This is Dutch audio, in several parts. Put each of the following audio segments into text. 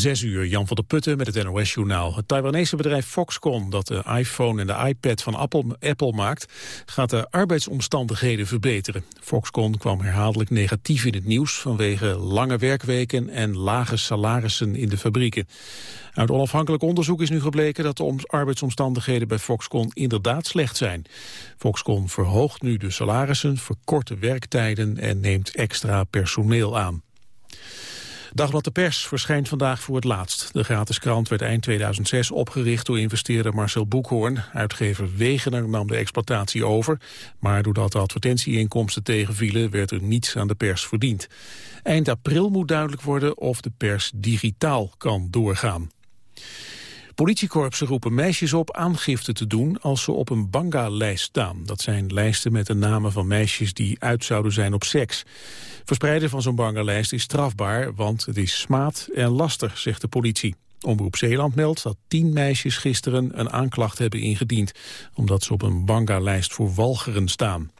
Zes uur, Jan van der Putten met het NOS-journaal. Het Taiwanese bedrijf Foxconn, dat de iPhone en de iPad van Apple, Apple, maakt, gaat de arbeidsomstandigheden verbeteren. Foxconn kwam herhaaldelijk negatief in het nieuws vanwege lange werkweken en lage salarissen in de fabrieken. Uit onafhankelijk onderzoek is nu gebleken dat de arbeidsomstandigheden bij Foxconn inderdaad slecht zijn. Foxconn verhoogt nu de salarissen, verkort de werktijden en neemt extra personeel aan. Dagblad de Pers verschijnt vandaag voor het laatst. De gratis krant werd eind 2006 opgericht door investeerder Marcel Boekhoorn. Uitgever Wegener nam de exploitatie over. Maar doordat de advertentieinkomsten tegenvielen... werd er niets aan de pers verdiend. Eind april moet duidelijk worden of de pers digitaal kan doorgaan. Politiekorpsen roepen meisjes op aangifte te doen als ze op een banga-lijst staan. Dat zijn lijsten met de namen van meisjes die uit zouden zijn op seks. Verspreiden van zo'n banga-lijst is strafbaar, want het is smaad en lastig, zegt de politie. Omroep Zeeland meldt dat tien meisjes gisteren een aanklacht hebben ingediend... omdat ze op een banga-lijst voor walgeren staan.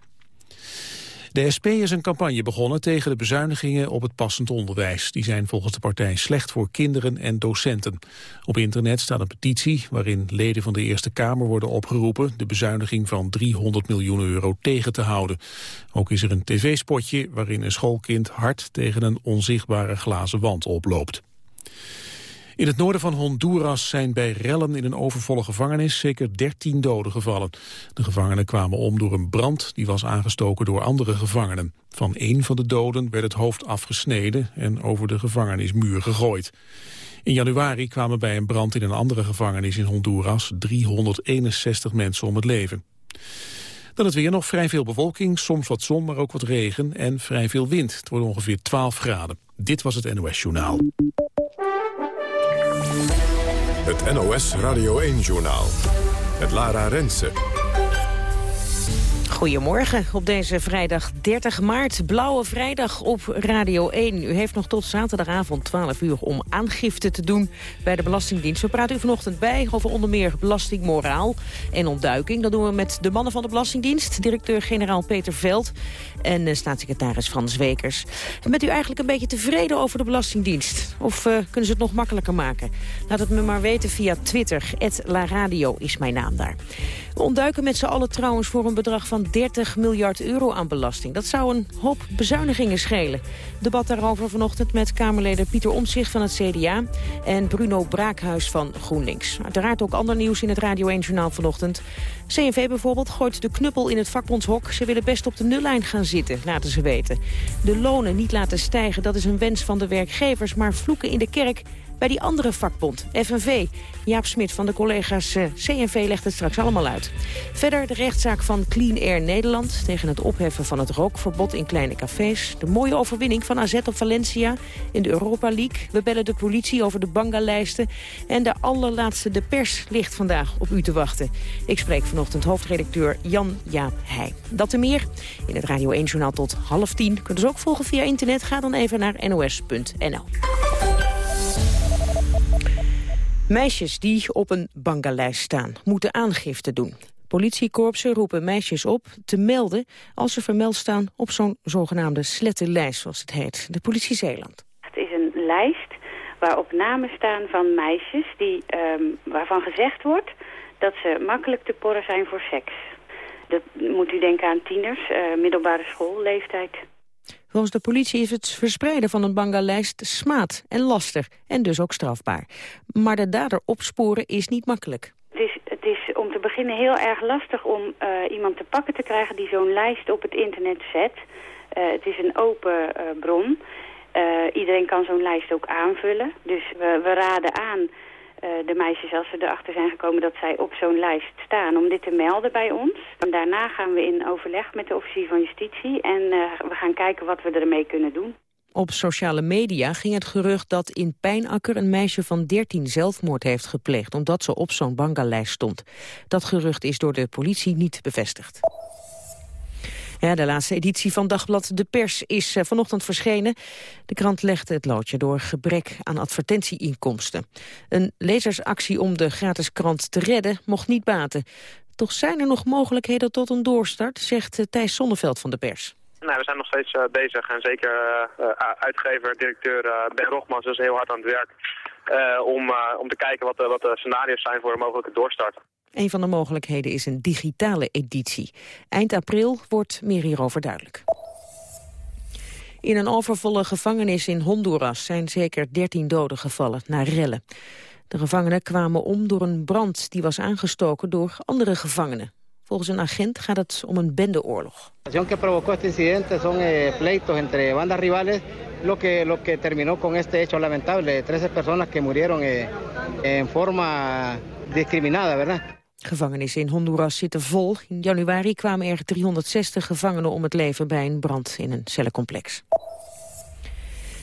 De SP is een campagne begonnen tegen de bezuinigingen op het passend onderwijs. Die zijn volgens de partij slecht voor kinderen en docenten. Op internet staat een petitie waarin leden van de Eerste Kamer worden opgeroepen de bezuiniging van 300 miljoen euro tegen te houden. Ook is er een tv-spotje waarin een schoolkind hard tegen een onzichtbare glazen wand oploopt. In het noorden van Honduras zijn bij rellen in een overvolle gevangenis zeker 13 doden gevallen. De gevangenen kwamen om door een brand die was aangestoken door andere gevangenen. Van één van de doden werd het hoofd afgesneden en over de gevangenismuur gegooid. In januari kwamen bij een brand in een andere gevangenis in Honduras 361 mensen om het leven. Dan het weer nog vrij veel bewolking, soms wat zon, maar ook wat regen en vrij veel wind. Het wordt ongeveer 12 graden. Dit was het NOS Journaal. Het NOS Radio 1-journaal. Het Lara Rensen. Goedemorgen op deze vrijdag 30 maart. Blauwe vrijdag op Radio 1. U heeft nog tot zaterdagavond 12 uur om aangifte te doen bij de Belastingdienst. We praten u vanochtend bij over onder meer belastingmoraal en ontduiking. Dat doen we met de mannen van de Belastingdienst. Directeur-generaal Peter Veld en uh, staatssecretaris Frans Wekers. bent u eigenlijk een beetje tevreden over de Belastingdienst? Of uh, kunnen ze het nog makkelijker maken? Laat het me maar weten via Twitter. La Radio is mijn naam daar. We ontduiken met z'n allen trouwens voor een bedrag van 30 miljard euro aan belasting. Dat zou een hoop bezuinigingen schelen. Debat daarover vanochtend met Kamerleden Pieter Omtzigt van het CDA... en Bruno Braakhuis van GroenLinks. Uiteraard ook ander nieuws in het Radio 1-journaal vanochtend. CNV bijvoorbeeld gooit de knuppel in het vakbondshok. Ze willen best op de nullijn gaan zitten, laten ze weten. De lonen niet laten stijgen, dat is een wens van de werkgevers... maar vloeken in de kerk bij die andere vakbond, FNV. Jaap Smit van de collega's eh, CNV legt het straks allemaal uit. Verder de rechtszaak van Clean Air Nederland... tegen het opheffen van het rookverbod in kleine cafés. De mooie overwinning van AZ op Valencia in de Europa League. We bellen de politie over de banga-lijsten. En de allerlaatste de pers ligt vandaag op u te wachten. Ik spreek vanochtend hoofdredacteur Jan-Jaap Heij. Dat en meer in het Radio 1-journaal tot half tien. Kunt u ook volgen via internet. Ga dan even naar nos.nl. Meisjes die op een bangalijst staan, moeten aangifte doen. Politiekorpsen roepen meisjes op te melden als ze vermeld staan op zo'n zogenaamde slettenlijst, zoals het heet. De politie Zeeland. Het is een lijst waarop namen staan van meisjes die, um, waarvan gezegd wordt dat ze makkelijk te porren zijn voor seks. Dat moet u denken aan tieners, uh, middelbare schoolleeftijd. Volgens de politie is het verspreiden van een banga-lijst smaad en laster en dus ook strafbaar. Maar de dader opsporen is niet makkelijk. Het is, het is om te beginnen heel erg lastig om uh, iemand te pakken te krijgen die zo'n lijst op het internet zet. Uh, het is een open uh, bron. iedereen kan zo'n lijst ook aanvullen. Dus we, we raden aan de meisjes, als ze erachter zijn gekomen dat zij op zo'n lijst staan, om dit te melden bij ons. Daarna gaan we in overleg met de officier van justitie en uh, we gaan kijken wat we ermee kunnen doen. Op sociale media ging het gerucht dat in Pijnakker een meisje van 13 zelfmoord heeft gepleegd, omdat ze op zo'n bangalijst stond. Dat gerucht is door de politie niet bevestigd. Ja, de laatste editie van Dagblad De Pers is uh, vanochtend verschenen. De krant legde het loodje door gebrek aan advertentieinkomsten. Een lezersactie om de gratis krant te redden mocht niet baten. Toch zijn er nog mogelijkheden tot een doorstart, zegt uh, Thijs Sonneveld van De Pers. Nou, we zijn nog steeds uh, bezig en zeker uh, uitgever, directeur Ben Rogmans is heel hard aan het werk om, om te kijken wat, wat de scenario's zijn voor een mogelijke doorstart. Een van de mogelijkheden is een digitale editie. Eind april wordt meer hierover duidelijk. In een overvolle gevangenis in Honduras zijn zeker 13 doden gevallen na rellen. De gevangenen kwamen om door een brand die was aangestoken door andere gevangenen. Volgens een agent gaat het om een bendeoorlog. Incidente eh, pleitos entre bandas rivales, lo que lo que terminó con este hecho lamentable, 13 personas que murieron eh, en forma discriminada, ¿verdad? Gevangenissen in Honduras zitten vol. In januari kwamen er 360 gevangenen om het leven bij een brand in een cellencomplex.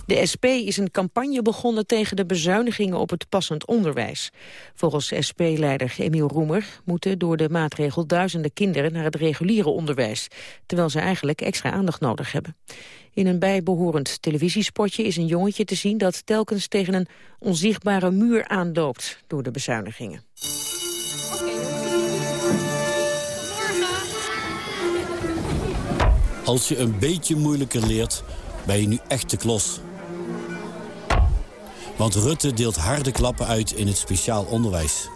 De SP is een campagne begonnen tegen de bezuinigingen op het passend onderwijs. Volgens SP-leider Emiel Roemer moeten door de maatregel duizenden kinderen naar het reguliere onderwijs, terwijl ze eigenlijk extra aandacht nodig hebben. In een bijbehorend televisiespotje is een jongetje te zien dat telkens tegen een onzichtbare muur aanloopt door de bezuinigingen. Als je een beetje moeilijker leert, ben je nu echt de klos. Want Rutte deelt harde klappen uit in het speciaal onderwijs.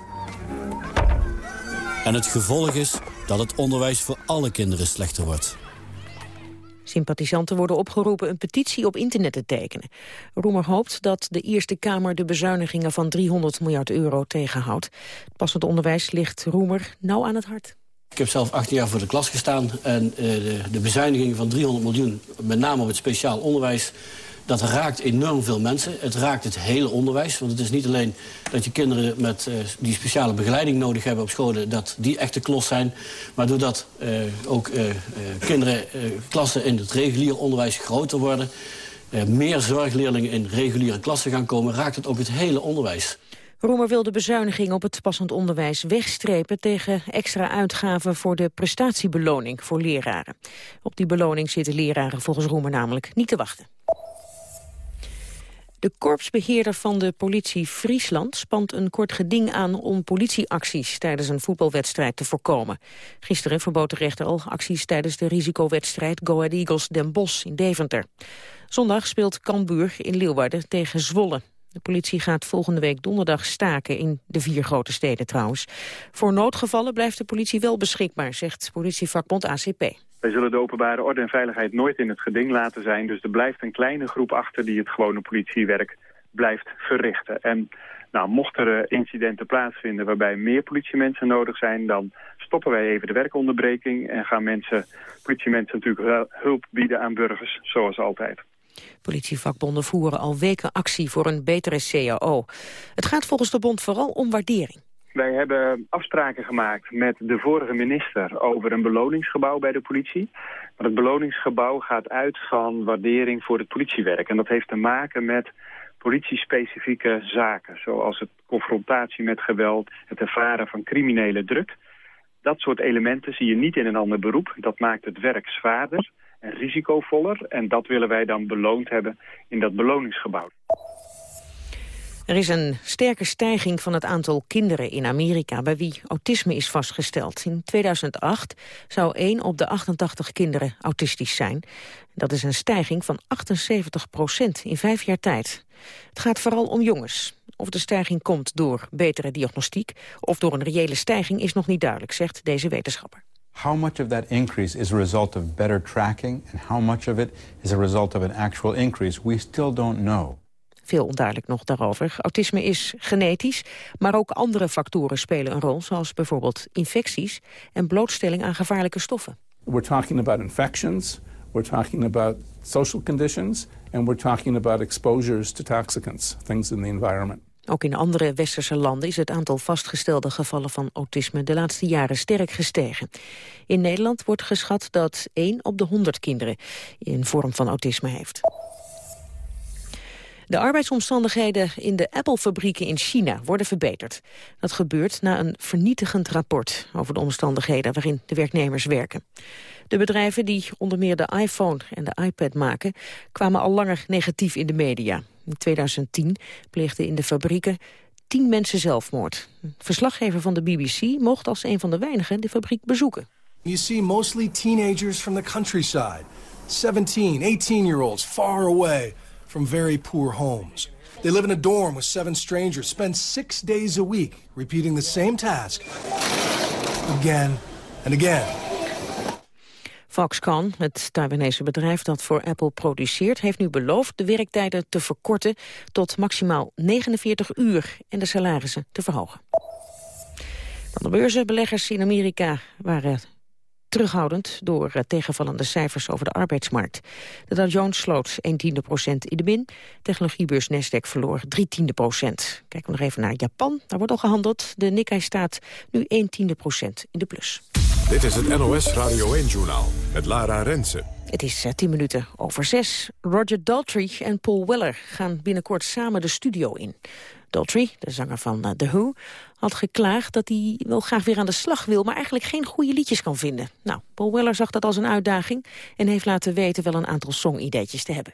En het gevolg is dat het onderwijs voor alle kinderen slechter wordt. Sympathisanten worden opgeroepen een petitie op internet te tekenen. Roemer hoopt dat de Eerste Kamer de bezuinigingen van 300 miljard euro tegenhoudt. Passend onderwijs ligt Roemer nauw aan het hart. Ik heb zelf 18 jaar voor de klas gestaan en eh, de, de bezuiniging van 300 miljoen, met name op het speciaal onderwijs, dat raakt enorm veel mensen. Het raakt het hele onderwijs. Want het is niet alleen dat je kinderen met, uh, die speciale begeleiding nodig hebben op scholen... dat die echt de klos zijn. Maar doordat uh, ook kinderen, klassen in het regulier onderwijs groter worden... meer zorgleerlingen in reguliere klassen gaan komen... raakt het ook het hele onderwijs. Roemer wil de bezuiniging op het passend onderwijs wegstrepen tegen extra uitgaven voor de prestatiebeloning voor leraren. Op die beloning zitten leraren volgens Roemer namelijk niet te wachten. De korpsbeheerder van de politie Friesland spant een kort geding aan om politieacties tijdens een voetbalwedstrijd te voorkomen. Gisteren verbood de rechter al acties tijdens de risicowedstrijd Go Ahead Eagles Den Bosch in Deventer. Zondag speelt Cambuur in Leeuwarden tegen Zwolle. De politie gaat volgende week donderdag staken in de vier grote steden trouwens. Voor noodgevallen blijft de politie wel beschikbaar, zegt politievakbond ACP. Wij zullen de openbare orde en veiligheid nooit in het geding laten zijn. Dus er blijft een kleine groep achter die het gewone politiewerk blijft verrichten. En nou, mocht er eh, incidenten plaatsvinden waarbij meer politiemensen nodig zijn... dan stoppen wij even de werkonderbreking en gaan mensen, politiemensen natuurlijk hulp bieden aan burgers, zoals altijd. Politievakbonden voeren al weken actie voor een betere CAO. Het gaat volgens de bond vooral om waardering. Wij hebben afspraken gemaakt met de vorige minister over een beloningsgebouw bij de politie. Maar het beloningsgebouw gaat uit van waardering voor het politiewerk. En dat heeft te maken met politiespecifieke zaken. Zoals het confrontatie met geweld, het ervaren van criminele druk. Dat soort elementen zie je niet in een ander beroep. Dat maakt het werk zwaarder en risicovoller. En dat willen wij dan beloond hebben in dat beloningsgebouw. Er is een sterke stijging van het aantal kinderen in Amerika... bij wie autisme is vastgesteld. In 2008 zou 1 op de 88 kinderen autistisch zijn. Dat is een stijging van 78 procent in vijf jaar tijd. Het gaat vooral om jongens. Of de stijging komt door betere diagnostiek... of door een reële stijging is nog niet duidelijk, zegt deze wetenschapper. How much of that increase is a result of better tracking... and how much of it is a result of an actual increase, we still don't know. Veel onduidelijk nog daarover. Autisme is genetisch, maar ook andere factoren spelen een rol... zoals bijvoorbeeld infecties en blootstelling aan gevaarlijke stoffen. We're talking about infections, we're talking about social conditions... and we're talking about exposures to toxicants, things in the environment. Ook in andere westerse landen is het aantal vastgestelde gevallen van autisme de laatste jaren sterk gestegen. In Nederland wordt geschat dat 1 op de 100 kinderen een vorm van autisme heeft. De arbeidsomstandigheden in de Apple-fabrieken in China worden verbeterd. Dat gebeurt na een vernietigend rapport over de omstandigheden waarin de werknemers werken. De bedrijven die onder meer de iPhone en de iPad maken... kwamen al langer negatief in de media. In 2010 pleegden in de fabrieken tien mensen zelfmoord. Verslaggever van de BBC mocht als een van de weinigen de fabriek bezoeken. You see mostly teenagers from the countryside. 17, 18-year-olds far away from very poor homes. They live in a dorm with seven strangers, spend six days a week repeating the same task again and again. Foxconn, het Taiwanese bedrijf dat voor Apple produceert... heeft nu beloofd de werktijden te verkorten tot maximaal 49 uur... en de salarissen te verhogen. Van de beurzen, beleggers in Amerika waren terughoudend door eh, tegenvallende cijfers over de arbeidsmarkt. De Dow Jones sloot 1 tiende procent in de bin. Technologiebeurs Nasdaq verloor 3 tiende procent. Kijken we nog even naar Japan. Daar wordt al gehandeld. De Nikkei staat nu 1 tiende procent in de plus. Dit is het NOS Radio 1-journaal met Lara Rensen. Het is 10 eh, minuten over 6. Roger Daltrey en Paul Weller gaan binnenkort samen de studio in. Daltrey, de zanger van uh, The Who, had geklaagd dat hij wel graag weer aan de slag wil... maar eigenlijk geen goede liedjes kan vinden. Nou, Paul Weller zag dat als een uitdaging... en heeft laten weten wel een aantal songideetjes te hebben.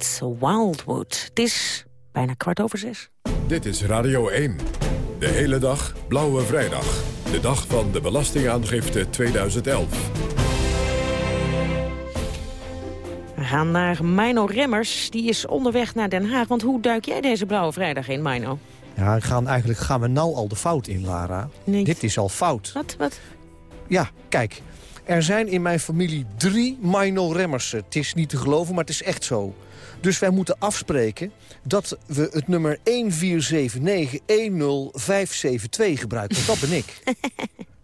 Met Wildwood. Het is bijna kwart over zes. Dit is Radio 1. De hele dag Blauwe Vrijdag. De dag van de Belastingaangifte 2011. We gaan naar Mino Remmers. Die is onderweg naar Den Haag. Want hoe duik jij deze Blauwe Vrijdag in, Mino? Ja, gaan, eigenlijk gaan we nou al de fout in, Lara. Nee. Dit is al fout. Wat? Wat? Ja, kijk. Er zijn in mijn familie drie Mino Remmersen. Het is niet te geloven, maar het is echt zo. Dus wij moeten afspreken dat we het nummer 1479-10572 gebruiken. Want dat ben ik.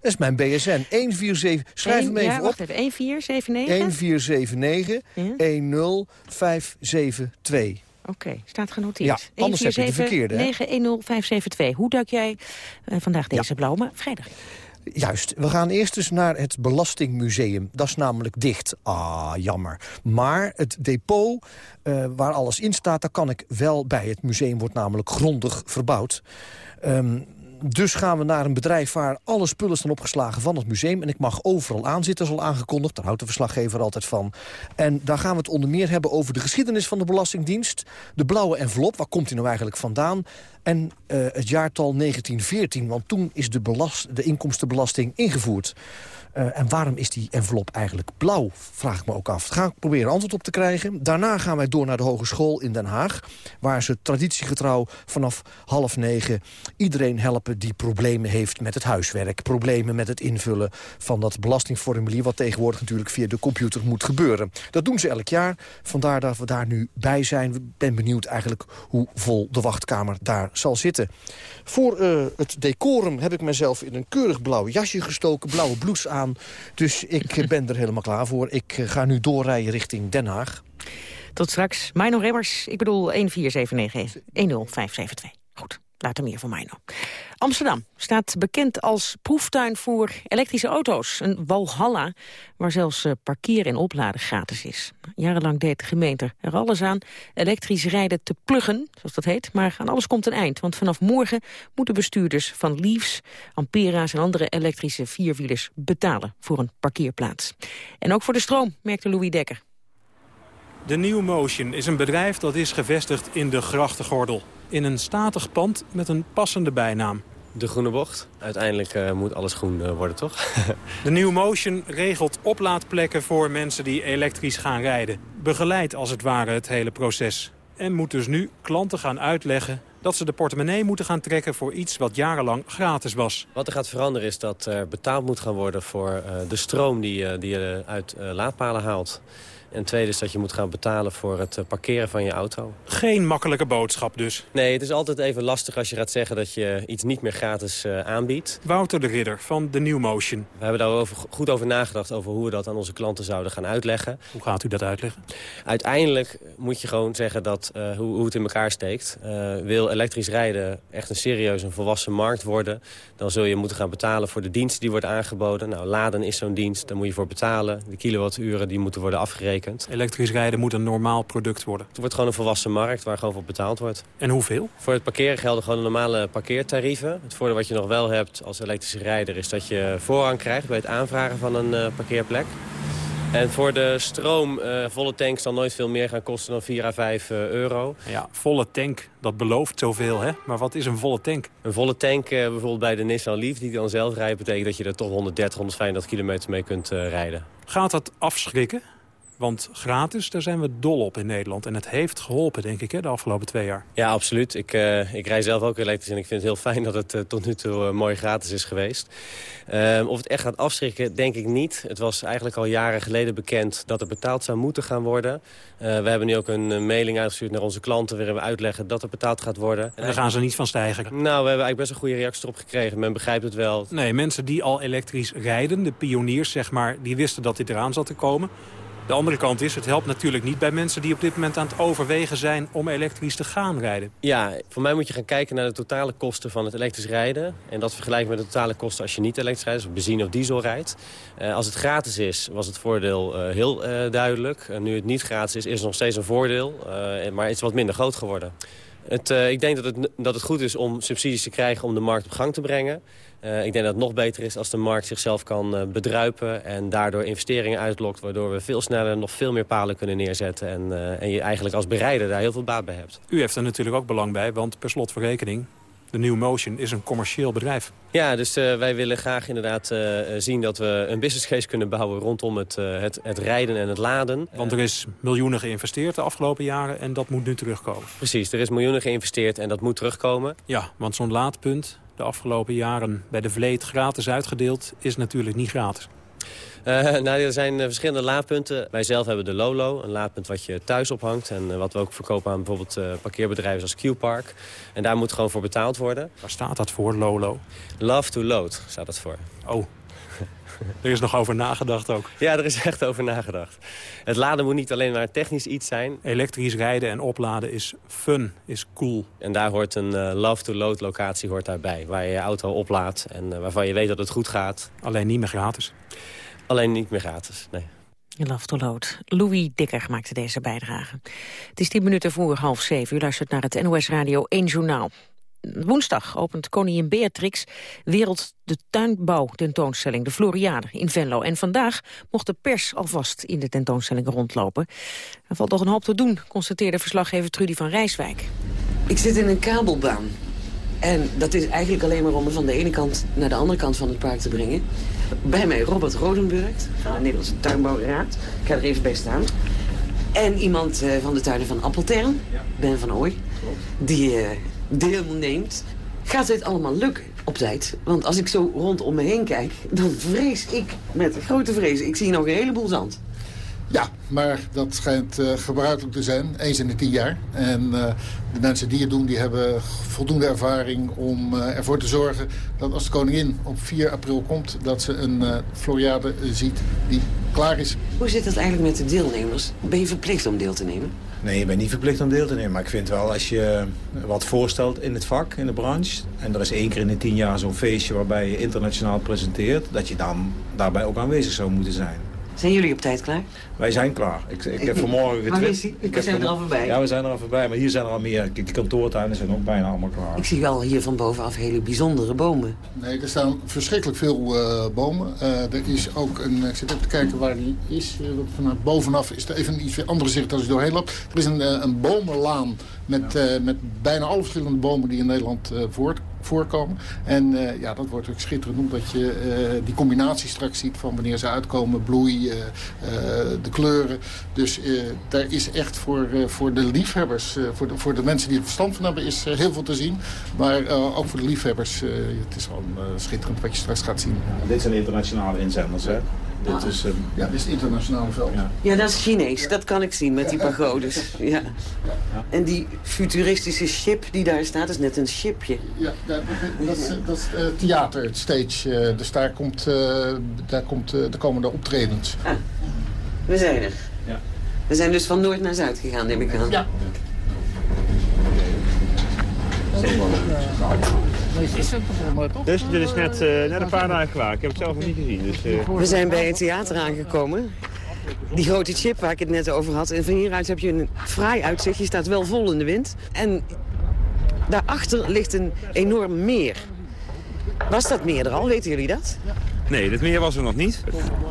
Dat is mijn BSN. 147. Schrijf hem even ja, op. wacht even. 1479? 1479 10572. Oké, staat genoteerd. Ja, anders heb je de verkeerde, hè? 910 Hoe duik jij eh, vandaag deze blauwe vrijdag? Juist. We gaan eerst dus naar het Belastingmuseum. Dat is namelijk dicht. Ah, jammer. Maar het depot eh, waar alles in staat, daar kan ik wel bij. Het museum wordt namelijk grondig verbouwd. Ehm, dus gaan we naar een bedrijf waar alle spullen staan opgeslagen van het museum. En ik mag overal aanzitten, is al aangekondigd. Daar houdt de verslaggever altijd van. En daar gaan we het onder meer hebben over de geschiedenis van de Belastingdienst. De blauwe envelop, waar komt die nou eigenlijk vandaan? En uh, het jaartal 1914, want toen is de, belast, de inkomstenbelasting ingevoerd. Uh, en waarom is die envelop eigenlijk blauw, vraag ik me ook af. Daar ga ik proberen antwoord op te krijgen. Daarna gaan wij door naar de Hogeschool in Den Haag... waar ze traditiegetrouw vanaf half negen iedereen helpen... die problemen heeft met het huiswerk. Problemen met het invullen van dat belastingformulier... wat tegenwoordig natuurlijk via de computer moet gebeuren. Dat doen ze elk jaar, vandaar dat we daar nu bij zijn. Ik ben benieuwd eigenlijk hoe vol de wachtkamer daar zal zitten. Voor uh, het decorum heb ik mezelf in een keurig blauw jasje gestoken... blauwe blouse aan dus ik ben er helemaal klaar voor. Ik ga nu doorrijden richting Den Haag. Tot straks. Mino Remmers, ik bedoel 1479 10572. Goed. Later meer van mij nog. Amsterdam staat bekend als proeftuin voor elektrische auto's. Een walhalla waar zelfs eh, parkeren en opladen gratis is. Jarenlang deed de gemeente er alles aan elektrisch rijden te pluggen, zoals dat heet. Maar aan alles komt een eind, want vanaf morgen moeten bestuurders van Leafs, Ampera's en andere elektrische vierwielers betalen voor een parkeerplaats. En ook voor de stroom, merkte Louis Dekker. De New Motion is een bedrijf dat is gevestigd in de grachtengordel. In een statig pand met een passende bijnaam. De groene bocht. Uiteindelijk uh, moet alles groen uh, worden, toch? de New Motion regelt oplaadplekken voor mensen die elektrisch gaan rijden. Begeleidt als het ware het hele proces. En moet dus nu klanten gaan uitleggen dat ze de portemonnee moeten gaan trekken voor iets wat jarenlang gratis was. Wat er gaat veranderen is dat er betaald moet gaan worden voor uh, de stroom die, die je uit laadpalen haalt. En tweede is dat je moet gaan betalen voor het eh, parkeren van je auto. Geen makkelijke boodschap dus? Nee, het is altijd even lastig als je gaat zeggen dat je iets niet meer gratis uh, aanbiedt. Wouter de Ridder van de New Motion. We hebben daar goed over nagedacht over hoe we dat aan onze klanten zouden gaan uitleggen. Hoe gaat u dat uitleggen? Uiteindelijk moet je gewoon zeggen dat, uh, hoe, hoe, het in elkaar steekt. wil elektrisch rijden echt een serieus en volwassen markt worden... dan zul je moeten gaan betalen voor de dienst die wordt aangeboden. Nou, laden is zo'n dienst, daar moet je voor betalen. De kilowatturen die moeten worden afgerekend. Elektrisch rijden moet een normaal product worden. Het wordt gewoon een volwassen markt waar gewoon voor betaald wordt. En hoeveel? Voor het parkeren gelden gewoon normale parkeertarieven. Het voordeel wat je nog wel hebt als elektrische rijder... is dat je voorrang krijgt bij het aanvragen van een uh, parkeerplek. En voor de stroom, uh, volle tank zal nooit veel meer gaan kosten dan 4 à 5 uh, euro. Ja, volle tank, dat belooft zoveel, hè? Maar wat is een volle tank? Een volle tank, uh, bijvoorbeeld bij de Nissan Leaf, die dan zelf rijdt... betekent dat je er toch 130, 135 kilometer mee kunt rijden. Gaat dat afschrikken? Want gratis, daar zijn we dol op in Nederland. En het heeft geholpen, denk ik, hè, de afgelopen twee jaar. Ja, absoluut. Ik, uh, ik rij zelf ook elektrisch en ik vind het heel fijn dat het uh, tot nu toe uh, mooi gratis is geweest. Ehm, of het echt gaat afschrikken, denk ik niet. Het was eigenlijk al jaren geleden bekend dat er betaald zou moeten gaan worden. we hebben nu ook een mailing uitgestuurd naar onze klanten... waarin we uitleggen dat er betaald gaat worden. En daar gaan ze niet van stijgen? Nou, we hebben eigenlijk best een goede reactie erop gekregen. Men begrijpt het wel. Nee, mensen die al elektrisch rijden, de pioniers zeg maar... die wisten dat dit eraan zat te komen... De andere kant is, het helpt natuurlijk niet bij mensen die op dit moment aan het overwegen zijn om elektrisch te gaan rijden. Ja, voor mij moet je gaan kijken naar de totale kosten van het elektrisch rijden. En dat vergelijken met de totale kosten als je niet elektrisch rijdt, dus benzine of diesel rijdt. Uh, als het gratis is, was het voordeel uh, heel uh, duidelijk. nu het niet gratis is, is het nog steeds een voordeel, maar het is wat minder groot geworden. Het, ik denk dat het, dat het goed is om subsidies te krijgen om de markt op gang te brengen. Uh, ik denk dat het nog beter is als de markt zichzelf kan uh, bedruipen... en daardoor investeringen uitlokt... waardoor we veel sneller nog veel meer palen kunnen neerzetten... en, en je eigenlijk als bereider daar heel veel baat bij hebt. U heeft er natuurlijk ook belang bij, want per slot van rekening... de New Motion is een commercieel bedrijf. Ja, dus wij willen graag inderdaad zien dat we een business case kunnen bouwen... rondom het, het, het rijden en het laden. Want er is miljoenen geïnvesteerd de afgelopen jaren... en dat moet nu terugkomen. Precies, er is miljoenen geïnvesteerd en dat moet terugkomen. Ja, want zo'n laadpunt de afgelopen jaren bij de Vleet gratis uitgedeeld... is natuurlijk niet gratis. Uh, nou, er zijn verschillende laadpunten. Wij zelf hebben de Lolo, een laadpunt wat je thuis ophangt... en uh, wat we ook verkopen aan bijvoorbeeld parkeerbedrijven als Q-Park. En daar moet gewoon voor betaald worden. Waar staat dat voor, Lolo? Love to load staat dat voor. Oh, Er is nog over nagedacht ook. Ja, er is echt over nagedacht. Het laden moet niet alleen maar technisch iets zijn. Elektrisch rijden en opladen is fun, is cool. En daar hoort een uh, love-to-load locatie hoort daarbij. Waar je je auto oplaadt en uh, waarvan je weet dat het goed gaat. Alleen niet meer gratis. Alleen niet meer gratis, nee. Love to Load. Louis Dikker maakte deze bijdrage. Het is tien minuten voor half zeven. U luistert naar het NOS Radio 1 Journaal. Woensdag opent koningin Beatrix wereld de tuinbouw tentoonstelling De Floriade in Venlo. En vandaag mocht de pers alvast in de tentoonstelling rondlopen. Er valt toch een hoop te doen, constateerde verslaggever Trudy van Rijswijk. Ik zit in een kabelbaan. En dat is eigenlijk alleen maar om me van de ene kant naar de andere kant van het park te brengen. Bij mij Robert Rodenburg van de Nederlandse Tuinbouwraad. Ik ga er even bij staan. En iemand uh, van de tuinen van Appeltern, Ben van Ooy, die uh, deelneemt. Gaat dit allemaal lukken op tijd? Want als ik zo rondom me heen kijk, dan vrees ik met grote vrees. Ik zie nog een heleboel zand. Ja, maar dat schijnt uh, gebruikelijk te zijn, eens in de tien jaar. En uh, de mensen die het doen, die hebben voldoende ervaring om uh, ervoor te zorgen... dat als de koningin op 4 april komt, dat ze een Floriade ziet die klaar is. Hoe zit dat eigenlijk met de deelnemers? Ben je verplicht om deel te nemen? Nee, je bent niet verplicht om deel te nemen. Maar ik vind wel, als je wat voorstelt in het vak, in de branche... en er is één keer in de tien jaar zo'n feestje waarbij je internationaal presenteert... dat je dan daarbij ook aanwezig zou moeten zijn. Zijn jullie op tijd klaar? Wij zijn klaar. Ik, ik heb vanmorgen getwitterd. We zijn er al voorbij. Ja, we zijn er al voorbij. Maar hier zijn er al meer. De kantoortuinen zijn ook bijna allemaal klaar. Ik zie wel hier van bovenaf hele bijzondere bomen. Nee, er staan verschrikkelijk veel uh, bomen. Uh, er is ook een... Ik zit even te kijken waar die is. Uh, vanuit bovenaf is er even een iets andere zicht als je doorheen loopt. Er is een, een bomenlaan met, met bijna alle verschillende bomen die in Nederland voort voorkomen. En uh, ja, dat wordt ook schitterend omdat je uh, die combinatie straks ziet van wanneer ze uitkomen, bloei, uh, de kleuren. Dus daar is echt voor, voor de liefhebbers, voor, de, voor de mensen die er verstand van hebben, is heel veel te zien. Maar ook voor de liefhebbers, het is gewoon schitterend wat je straks gaat zien. dit zijn internationale inzenders, hè? Dit is, um... Ja, dit is het internationale veld. Ja. ja. dat is Chinees. Dat kan ik zien met die pagodes. Ja. En die futuristische ship die daar staat, is net een shipje. Ja, dat, dat is, dat is uh, theater, het stage. Uh, dus daar, komt, uh, daar komt, de komende optredens. Ah, we zijn er. Ja. We zijn dus van noord naar zuid gegaan, neem ik aan. Ja. Dus dit is net, uh, net een paar dagen klaar. Ik heb het zelf nog niet gezien. Dus, uh... We zijn bij het theater aangekomen. Die grote chip waar ik het net over had. En van hieruit heb je een fraai uitzicht. Je staat wel vol in de wind. En daarachter ligt een enorm meer. Was dat meer er al? Weten jullie dat? Nee, dit meer was er nog niet.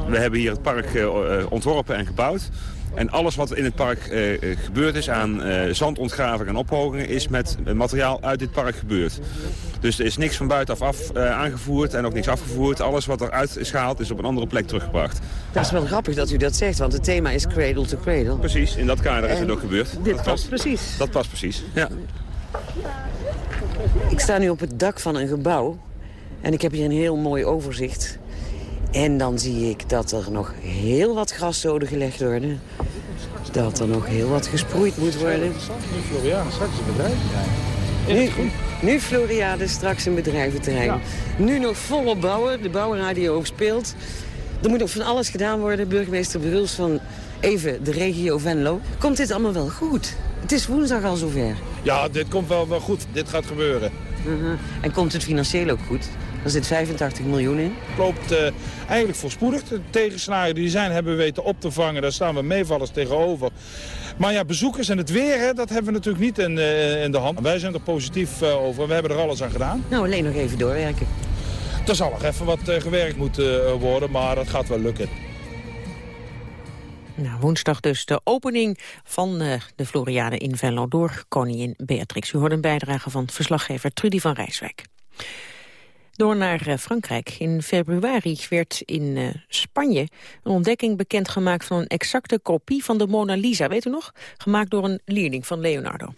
We hebben hier het park uh, ontworpen en gebouwd. En alles wat in het park uh, gebeurd is aan uh, zandontgraving en ophogingen... is met materiaal uit dit park gebeurd. Dus er is niks van buitenaf af, uh, aangevoerd en ook niks afgevoerd. Alles wat eruit is gehaald is op een andere plek teruggebracht. Dat is wel grappig dat u dat zegt, want het thema is cradle to cradle. Precies, in dat kader is het ook gebeurd. Dit dat past precies. Dat past precies, ja. Ik sta nu op het dak van een gebouw. En ik heb hier een heel mooi overzicht. En dan zie ik dat er nog heel wat graszoden gelegd worden. Dat er nog heel wat gesproeid moet worden. Nu Floriade straks een bedrijventerrein. Nu, nu Floriade straks een bedrijventerrein. Ja. Nu nog volop bouwen. De bouwradio speelt. Er moet nog van alles gedaan worden. Burgemeester Bruls van even de regio Venlo. Komt dit allemaal wel goed? Het is woensdag al zover. Ja, dit komt wel, wel goed. Dit gaat gebeuren. Uh -huh. En komt het financieel ook goed? Er zit 85 miljoen in. Het loopt uh, eigenlijk voorspoedig. De tegenslagen die zijn hebben we weten op te vangen. Daar staan we meevallers tegenover. Maar ja, bezoekers en het weer, hè, dat hebben we natuurlijk niet in, uh, in de hand. Wij zijn er positief uh, over. We hebben er alles aan gedaan. Nou, alleen nog even doorwerken. Er zal nog even wat gewerkt moeten worden, maar dat gaat wel lukken. Nou, woensdag dus de opening van uh, de Floriade in Venlo door koningin Beatrix. U hoort een bijdrage van verslaggever Trudy van Rijswijk. Door naar uh, Frankrijk. In februari werd in uh, Spanje een ontdekking bekendgemaakt van een exacte kopie van de Mona Lisa. Weet u nog? Gemaakt door een leerling van Leonardo.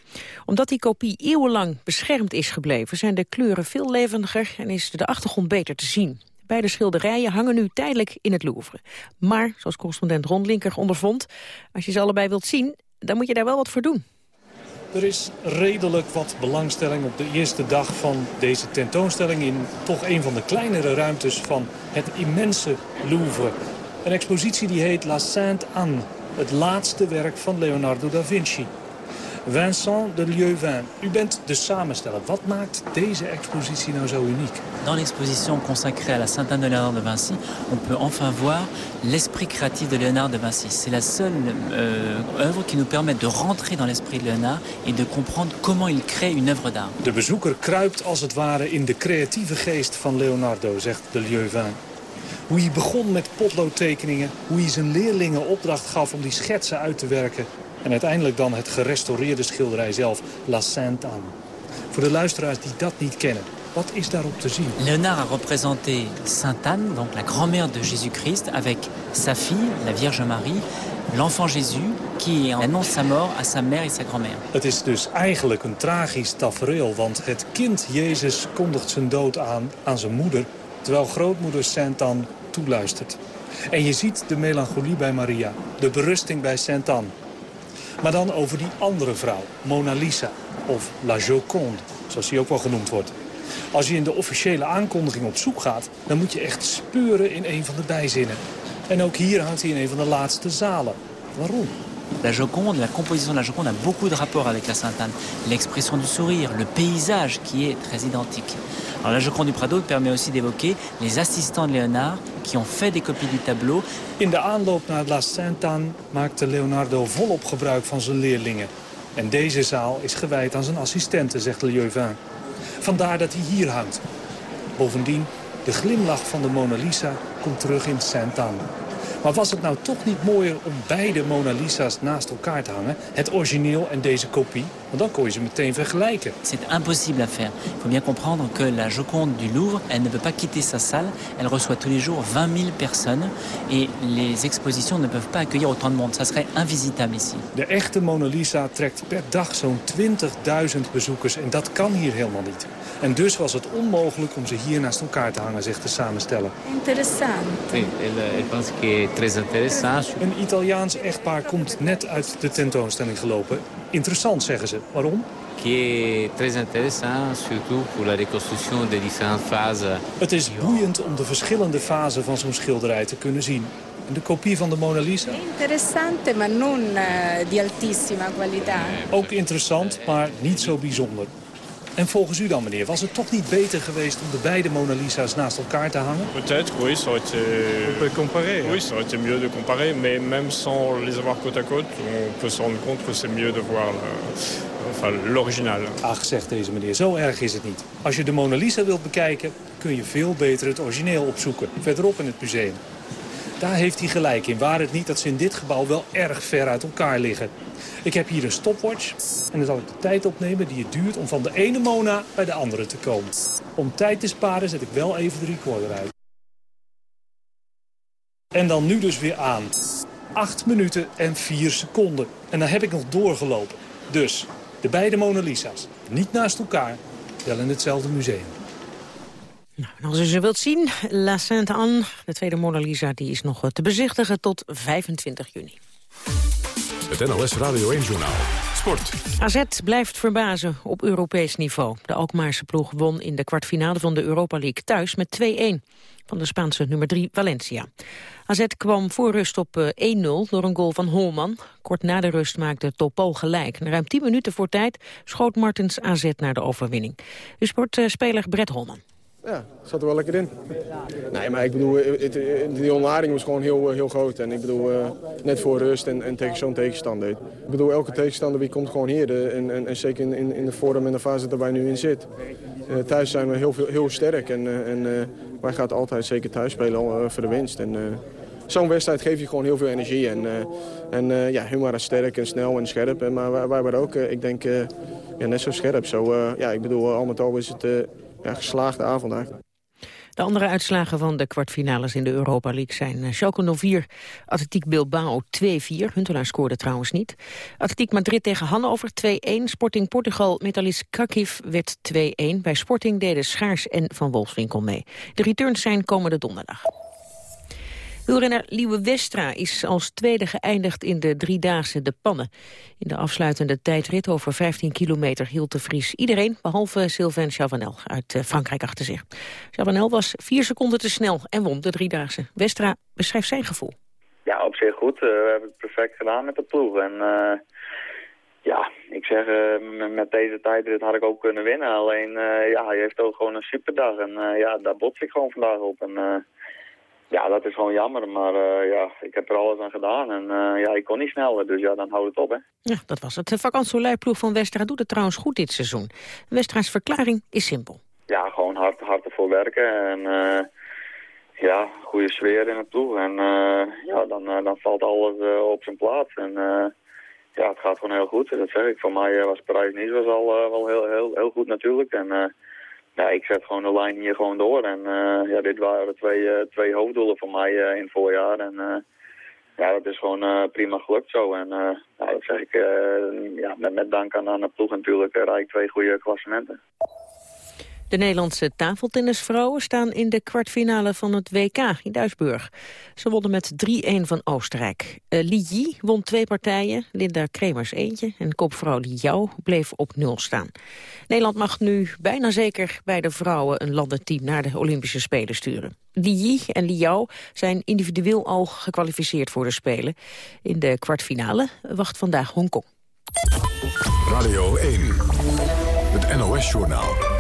Omdat die kopie eeuwenlang beschermd is gebleven, zijn de kleuren veel levendiger en is de achtergrond beter te zien. Beide schilderijen hangen nu tijdelijk in het Louvre. Maar, zoals correspondent Ron Linker ondervond, als je ze allebei wilt zien, dan moet je daar wel wat voor doen. Er is redelijk wat belangstelling op de eerste dag van deze tentoonstelling... in toch een van de kleinere ruimtes van het immense Louvre. Een expositie die heet La Sainte-Anne, het laatste werk van Leonardo da Vinci. Vincent de Lieuvin, u bent de samensteller. Wat maakt deze expositie nou zo uniek? Dans l'exposition consacrée à la Sainte-Anne de Léonard de Vinci, on peut enfin voir l'esprit créatif de Léonard de Vinci. C'est la seule euh, œuvre qui nous permet de rentrer dans l'esprit de Léonard et de comprendre comment il crée une œuvre d'art. De bezoeker kruipt als het ware in de creatieve geest van Leonardo, zegt de Lieuvin. Hoe hij begon met potloodtekeningen, hoe hij zijn leerlingen opdracht gaf om die schetsen uit te werken en uiteindelijk dan het gerestaureerde schilderij zelf, La Sainte-Anne. Voor de luisteraars die dat niet kennen, wat is daarop te zien? Léonard a représenté Sainte-Anne, donc la grand-mère de Jésus-Christ, avec sa fille, la Vierge Marie, l'enfant Jésus, qui annonce sa mort à sa mère et sa grand-mère. Het is dus eigenlijk een tragisch tafereel, want het kind Jezus kondigt zijn dood aan aan zijn moeder, terwijl grootmoeder Sainte-Anne toeluistert. En je ziet de melancholie bij Maria, de berusting bij Sainte-Anne. Maar dan over die andere vrouw, Mona Lisa, of La Joconde, zoals die ook wel genoemd wordt. Als je in de officiële aankondiging op zoek gaat, dan moet je echt speuren in een van de bijzinnen. En ook hier hangt hij in een van de laatste zalen. Waarom? La Joconde, la composition de la Joconde a beaucoup de rapports avec la Sainte-Anne. L'expression du sourire, le paysage qui est très identique. Alors la Joconde du Prado permet aussi d'évoquer les assistants de Léonard qui ont des copies du tableau. In de aanloop naar La Sainte-Anne maakte Leonardo volop gebruik van zijn leerlingen. En deze zaal is gewijd aan zijn assistenten, zegt Lieuvin. Vandaar dat hij hier hangt. Bovendien, de glimlach van de Mona Lisa komt terug in Sainte-Anne. Maar was het nou toch niet mooier om beide Mona Lisa's naast elkaar te hangen? Het origineel en deze kopie? Want dan kon je ze meteen vergelijken. C'est impossible à faire. Il faut bien comprendre que la Joconde du Louvre, elle ne peut pas quitter sa salle. Elle reçoit tous les jours 20 000 personnes. Et les expositions ne peuvent pas accueillir autant de monde. Ça serait invisitable ici. De echte Mona Lisa trekt per dag zo'n 20.000 bezoekers. En dat kan hier helemaal niet. En dus was het onmogelijk om ze hier naast elkaar te hangen, zegt de samensteller. Interessante. Intéressant. Een Italiaans echtpaar komt net uit de tentoonstelling gelopen. Interessant, zeggen ze. Waarom? Qui est très intéressant, surtout pour la reconstruction des différentes phases. Het is boeiend om de verschillende fasen van zo'n schilderij te kunnen zien. En de kopie van de Mona Lisa? Interessante, ma non eh, di altissima qualità. Ook interessant, maar niet zo bijzonder. En volgens u dan, meneer, was het toch niet beter geweest om de beide Mona Lisa's naast elkaar te hangen? Peut-être, oui, ça aurait été... On peut comparer. Oui, ça aurait été mieux de comparer, mais même sans les avoir côte à côte, on peut se rendre compte que c'est mieux de voir la- enfin, l'original. Ach, zegt deze meneer, zo erg is het niet. Als je de Mona Lisa wilt bekijken, kun je veel beter het origineel opzoeken. Verderop in het museum. Daar heeft hij gelijk in. Waar het niet dat ze in dit gebouw wel erg ver uit elkaar liggen. Ik heb hier een stopwatch en dan zal ik de tijd opnemen die het duurt om van de ene Mona bij de andere te komen. Om tijd te sparen zet ik wel even de recorder uit. En dan nu dus weer aan. 8 minuten en 4 seconden. En dan heb ik nog doorgelopen. Dus, de beide Mona Lisa's, niet naast elkaar, wel in hetzelfde museum. Nou, als u ze wilt zien, La Sainte-Anne, de tweede Mona Lisa... die is nog eh, te bezichtigen tot 25 juni. Het NOS Radio 1-journaal. Sport. AZ blijft verbazen op Europees niveau. De Alkmaarse ploeg won in de kwartfinale van de Europa League thuis met 2-1 van de Spaanse nummer 3 Valencia. AZ kwam voor rust op eh, 1-0 door een goal van Holman. Kort na de rust maakte Topol gelijk. En ruim 10 minuten voor tijd schoot Martens AZ naar de overwinning. U sportspeler Brett Holman. Ja, zat er wel lekker in. Nee, maar ik bedoel, het, het- die onlading was gewoon heel, eh, heel groot. En ik bedoel, eh, net voor rust en, en tegen zo'n tegenstander. Ik bedoel, elke tegenstander die komt gewoon hier. en, en, en zeker in, in, de vorm en de fase waar wij nu in. Eh, thuis zijn we heel, heel sterk. En, eh, en eh, wij gaan altijd zeker thuis spelen eh, voor de winst. En, eh, Zo'n wedstrijd geeft je gewoon heel veel energie. En, eh en eh, ja, sterk en snel en scherp. En, maar wij, waren ook, eh, ik denk, eh, ja, net zo scherp. Zo, eh, ja, ik bedoel, al met al is het eh ja, geslaagde avond eigenlijk. De andere uitslagen van de kwartfinales in de Europa League zijn eh, Schalke 04, Atletiek Bilbao 2-4. Huntelaar scoorde trouwens niet. Atletiek Madrid tegen Hannover 2-1. Sporting Portugal Metalist Kharkiv werd 2-1. Bij Sporting deden Schaars en Van Wolfswinkel mee. De returns zijn komende donderdag. Wielrenner Liewe Westra is als tweede geëindigd in de driedaagse De Pannen. In de afsluitende tijdrit over 15 kilometer hield de Vries iedereen... behalve Sylvain Chavanel uit eh, Frankrijk achter zich. Chavanel was vier seconden te snel en won de driedaagse. Westra beschrijft zijn gevoel. Ja, op zich goed. Uh, we hebben het perfect gedaan met de ploeg. En uh, ja, ik zeg, met deze tijdrit had ik ook kunnen winnen. Alleen, ja, hij heeft ook gewoon een superdag. En ja, daar bots ik gewoon vandaag op. En ja, dat is gewoon jammer. Maar ja, ik heb er alles aan gedaan. En ja, ik kon niet sneller. Dus ja, dan houdt het op, hè. Ja, dat was het. De vakantsoleilploeg van Westra doet het trouwens goed dit seizoen. Westra's verklaring is simpel. Ja, gewoon hard, hard ervoor werken. En ja, goede sfeer in het ploeg. En ja, dan, dan valt alles op zijn plaats. En ja, het gaat gewoon heel goed. Dat zeg ik. Voor mij was Parijs-Nice al wel heel, heel, heel goed natuurlijk. En ja, ik zet gewoon de lijn hier gewoon door. En ja, dit waren twee, twee hoofddoelen voor mij in het voorjaar. En ja, dat is gewoon prima gelukt zo. En ja, dat zeg ik ja, met, met dank aan, aan de ploeg natuurlijk. rijk twee goede klassementen. De Nederlandse tafeltennisvrouwen staan in de kwartfinale van het WK in Duisburg. Ze wonnen met 3-1 van Oostenrijk. Uh, Li Yi won twee partijen, Linda Kremers eentje... en kopvrouw Li Yao bleef op nul staan. Nederland mag nu bijna zeker bij de vrouwen een landenteam... naar de Olympische Spelen sturen. Li Yi en Li Yao zijn individueel al gekwalificeerd voor de Spelen. In de kwartfinale wacht vandaag Hongkong. Radio 1, het NOS-journaal.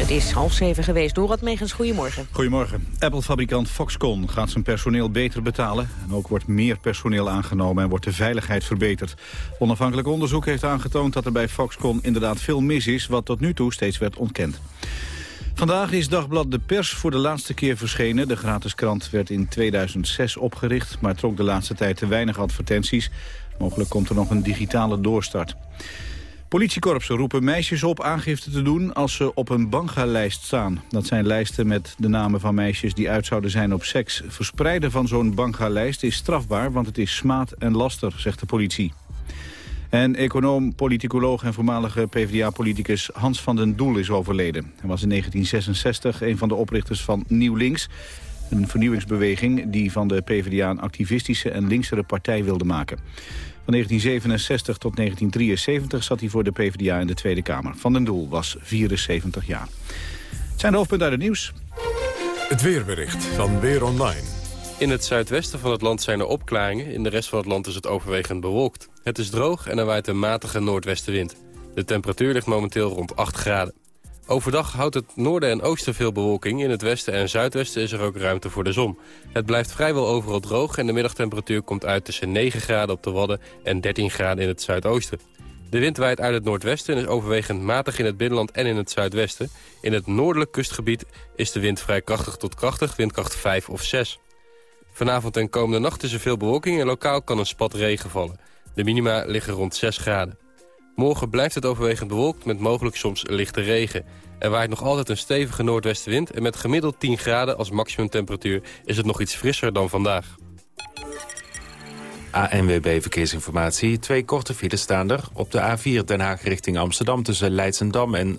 Het is half zeven geweest. Dorot Megens, goedemorgen. Goedemorgen. Apple-fabrikant Foxconn gaat zijn personeel beter betalen. En ook wordt meer personeel aangenomen en wordt de veiligheid verbeterd. Onafhankelijk onderzoek heeft aangetoond dat er bij Foxconn inderdaad veel mis is... wat tot nu toe steeds werd ontkend. Vandaag is Dagblad De Pers voor de laatste keer verschenen. De gratis krant werd in 2006 opgericht, maar trok de laatste tijd te weinig advertenties. Mogelijk komt er nog een digitale doorstart. Politiekorpsen roepen meisjes op aangifte te doen als ze op een banga-lijst staan. Dat zijn lijsten met de namen van meisjes die uit zouden zijn op seks. Verspreiden van zo'n banga-lijst is strafbaar, want het is smaad en laster, zegt de politie. En econoom, politicoloog en voormalige PvdA-politicus Hans van den Doel is overleden. Hij was in 1966 een van de oprichters van Nieuw Links... een vernieuwingsbeweging die van de PvdA een activistische en linksere partij wilde maken. Van 1967 tot 1973 zat hij voor de PvdA in de Tweede Kamer. Van den Doel was 74 jaar. Het zijn de hoofdpunten uit het nieuws. Het weerbericht van Weer Online. In het zuidwesten van het land zijn er opklaringen. In de rest van het land is het overwegend bewolkt. Het is droog en er waait een matige noordwestenwind. De temperatuur ligt momenteel rond 8 graden. Overdag houdt het noorden en oosten veel bewolking. In het westen en zuidwesten is er ook ruimte voor de zon. Het blijft vrijwel overal droog en de middagtemperatuur komt uit tussen 9 graden op de Wadden en 13 graden in het zuidoosten. De wind waait uit het noordwesten en is overwegend matig in het binnenland en in het zuidwesten. In het noordelijk kustgebied is de wind vrij krachtig tot krachtig, windkracht 5 of 6. Vanavond en komende nacht is er veel bewolking en lokaal kan een spat regen vallen. De minima liggen rond 6 graden. Morgen blijft het overwegend bewolkt met mogelijk soms lichte regen. Er waait nog altijd een stevige noordwestenwind... en met gemiddeld 10 graden als maximumtemperatuur is het nog iets frisser dan vandaag. ANWB Verkeersinformatie. Twee korte files staan er. Op de A4 Den Haag richting Amsterdam tussen Leidsendam en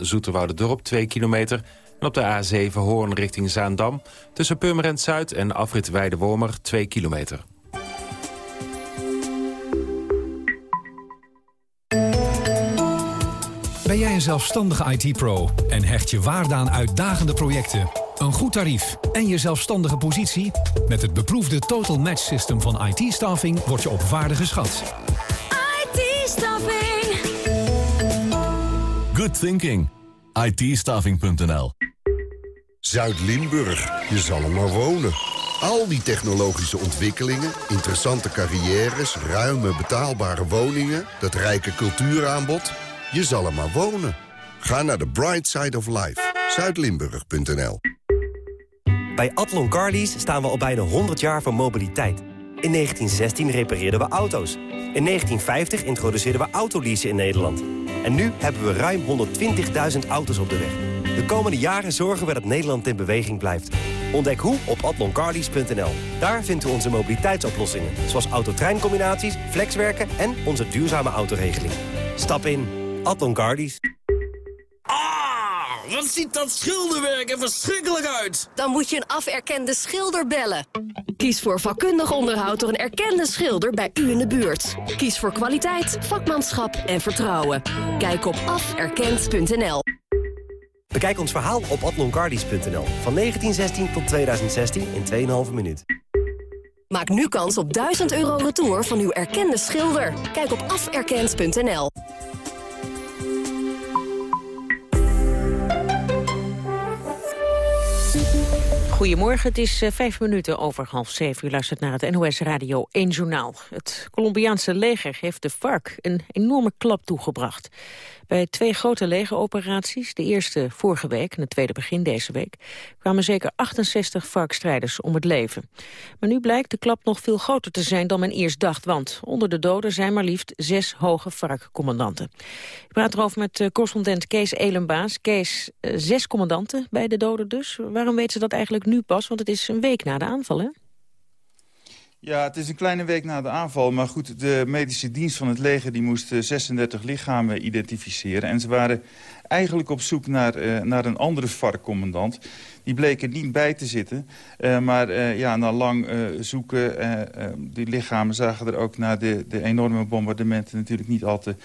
Dorp 2 kilometer. En op de A7 Hoorn richting Zaandam tussen Purmerend Zuid en Afrit Weidewormer 2 kilometer. Ben jij een zelfstandige IT-pro en hecht je waarde aan uitdagende projecten, een goed tarief en je zelfstandige positie? Met het beproefde Total Match System van IT-staffing word je op waarde geschat. IT-staffing. Good thinking. it Zuid-Limburg, je zal er maar wonen. Al die technologische ontwikkelingen, interessante carrières... ruime betaalbare woningen, dat rijke cultuuraanbod... Je zal er maar wonen. Ga naar the Bright Side of Life. Zuidlimburg.nl Bij Atlon Carlies staan we al bijna 100 jaar van mobiliteit. In 1916 repareerden we auto's. In 1950 introduceerden we autoleasen in Nederland. En nu hebben we ruim 120.000 auto's op de weg. De komende jaren zorgen we dat Nederland in beweging blijft. Ontdek hoe op atloncarlies.nl. Daar vinden we onze mobiliteitsoplossingen. Zoals autotreincombinaties, flexwerken en onze duurzame autoregeling. Stap in. Aton Cardis. Ah, wat ziet dat schilderwerk er verschrikkelijk uit. Dan moet je een aferkende schilder bellen. Kies voor vakkundig onderhoud door een erkende schilder bij u in de buurt. Kies voor kwaliteit, vakmanschap en vertrouwen. Kijk op aferkend.nl. Bekijk ons verhaal op atloncardies.nl. Van 1916 tot 2016 in 2,5 minuut. Maak nu kans op 1000 euro retour van uw erkende schilder. Kijk op aferkend.nl. Goedemorgen, het is eh, vijf minuten over half zeven. U luistert naar het NOS Radio 1 Journaal. Het Colombiaanse leger heeft de FARC een enorme klap toegebracht. Bij twee grote legeroperaties, de eerste vorige week en de tweede begin deze week, kwamen zeker 68 FARC-strijders om het leven. Maar nu blijkt de klap nog veel groter te zijn dan men eerst dacht, want onder de doden zijn maar liefst zes hoge FARC-commandanten. Ik praat erover met uh, correspondent Kees Elenbaas. Kees, uh, zes commandanten bij de doden dus. Waarom weten ze dat eigenlijk nu pas? Want het is een week na de aanval, hè? Ja, het is een kleine week na de aanval. Maar goed, de medische dienst van het leger die moest 36 lichamen identificeren. En ze waren eigenlijk op zoek naar, uh, naar een andere FARC-commandant. Die bleek er niet bij te zitten. Uh, maar uh, ja, na lang zoeken, die lichamen zagen er ook na de, de enorme bombardementen natuurlijk niet al te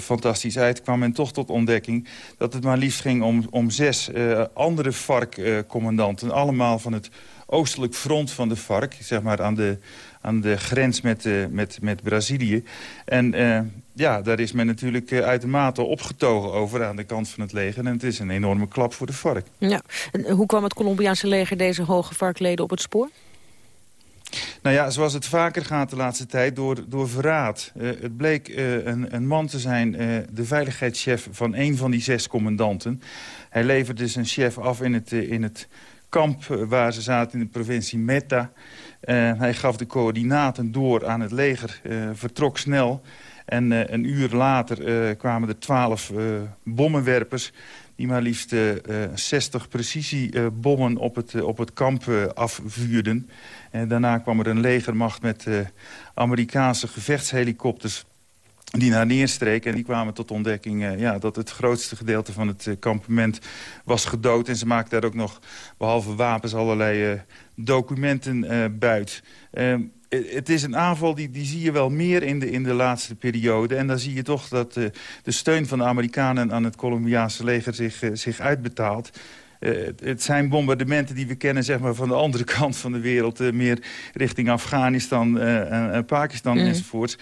fantastisch uit. Kwam men toch tot ontdekking dat het maar liefst ging om, om zes andere FARC-commandanten. allemaal van het oostelijk front van de FARC, zeg maar aan de, aan de grens met, uh, met, met Brazilië. En uh, ja, daar is men natuurlijk uh, uitermate opgetogen over aan de kant van het leger. En het is een enorme klap voor de FARC. Ja. En hoe kwam het Colombiaanse leger deze hoge FARC-leden op het spoor? Nou ja, zoals het vaker gaat de laatste tijd, door, door verraad. Uh, het bleek uh, een, een, man te zijn, uh, de veiligheidschef van een van die zes commandanten. Hij leverde zijn chef af in het, in het kamp waar ze zaten in de provincie Meta. Uh, hij gaf de coördinaten door aan het leger, uh, vertrok snel. En uh, een uur later kwamen er twaalf bommenwerpers... die maar liefst 60 precisiebommen op, het, op het kamp afvuurden. En daarna kwam er een legermacht met Amerikaanse gevechtshelikopters die naar neerstreken. En die kwamen tot ontdekking ja, dat het grootste gedeelte van het kampement was gedood. En ze maakten daar ook nog, behalve wapens, allerlei uh, documenten buit. Ehm, het is een aanval, die, die zie je wel meer in de, in de laatste periode. En dan zie je toch dat de steun van de Amerikanen aan het Colombiaanse leger zich, zich uitbetaalt. Uh, het zijn bombardementen die we kennen zeg maar, van de andere kant van de wereld. Uh, meer richting Afghanistan en Pakistan mm. enzovoorts.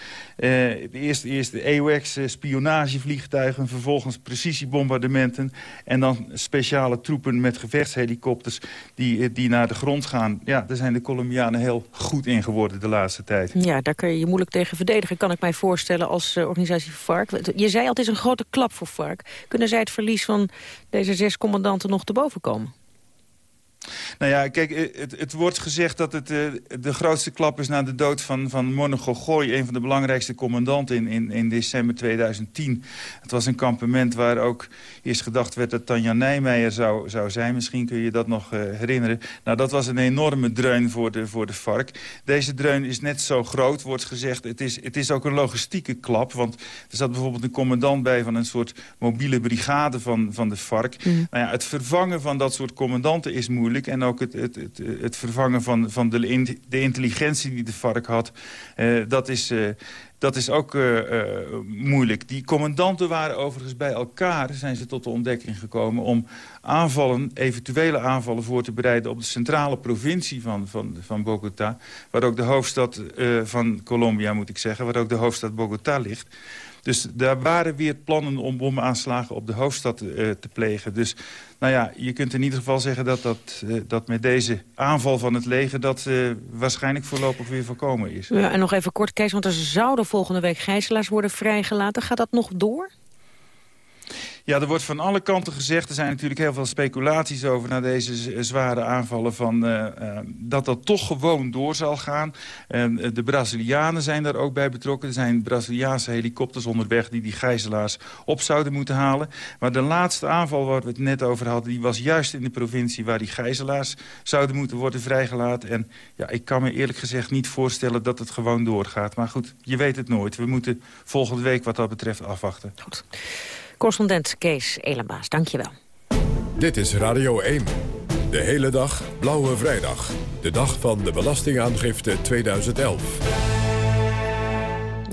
eerst, eerst de EOX, spionagevliegtuigen. Vervolgens precisiebombardementen. En dan speciale troepen met gevechtshelikopters die, die naar de grond gaan. Ja, daar zijn de Colombianen heel goed in geworden de laatste tijd. Ja, daar kun je je moeilijk tegen verdedigen, kan ik mij voorstellen als organisatie FARC. Je zei al, het is een grote klap voor FARC. Kunnen zij het verlies van deze zes commandanten nog te boven komen? Nou ja, kijk, eh, het, het wordt gezegd dat het uh, de grootste klap is... na de dood van, van Monego Goy, een van de belangrijkste commandanten in, in, in december 2010. Het was een kampement waar ook eerst gedacht werd dat Tanja Nijmeijer zou, zou zijn. Misschien kun je dat nog uh, herinneren. Nou, dat was een enorme dreun voor de, voor de FARC. Deze dreun is net zo groot, wordt gezegd. Het is, het is ook een logistieke klap, want er zat bijvoorbeeld een commandant bij... van een soort mobiele brigade van, van de FARC. Mm. Nou ja, het vervangen van dat soort commandanten is moeilijk en ook het, het, het, vervangen van, van de, de, intelligentie die de vark had, uh, dat is... Uh, dat is ook uh, moeilijk. Die commandanten waren overigens bij elkaar, zijn ze tot de ontdekking gekomen... om aanvallen, eventuele aanvallen voor te bereiden op de centrale provincie van, van, van Bogota. Waar ook de hoofdstad van Colombia, moet ik zeggen, waar ook de hoofdstad Bogota ligt. Dus daar waren weer plannen om bomaanslagen op de hoofdstad te plegen. Dus nou ja, je kunt in ieder geval zeggen dat, dat, uh, dat met deze aanval van het leger... dat uh, waarschijnlijk voorlopig weer voorkomen is. Ja, en nog even kort, Kees, want er zouden volgende week gijzelaars worden vrijgelaten. Gaat dat nog door? Ja, er wordt van alle kanten gezegd, er zijn natuurlijk heel veel speculaties over... na deze zware aanvallen, van, uh, uh, dat dat toch gewoon door zal gaan. Uh, de Brazilianen zijn daar ook bij betrokken. Er zijn Braziliaanse helikopters onderweg die die gijzelaars op zouden moeten halen. Maar de laatste aanval waar we het net over hadden... die was juist in de provincie waar die gijzelaars zouden moeten worden vrijgelaten. En ja, ik kan me eerlijk gezegd niet voorstellen dat het gewoon doorgaat. Maar goed, je weet het nooit. We moeten volgende week wat dat betreft afwachten. Goed. Correspondent Kees Elenbaas, dank je wel. Dit is Radio 1. De hele dag Blauwe Vrijdag. De dag van de Belastingaangifte 2011.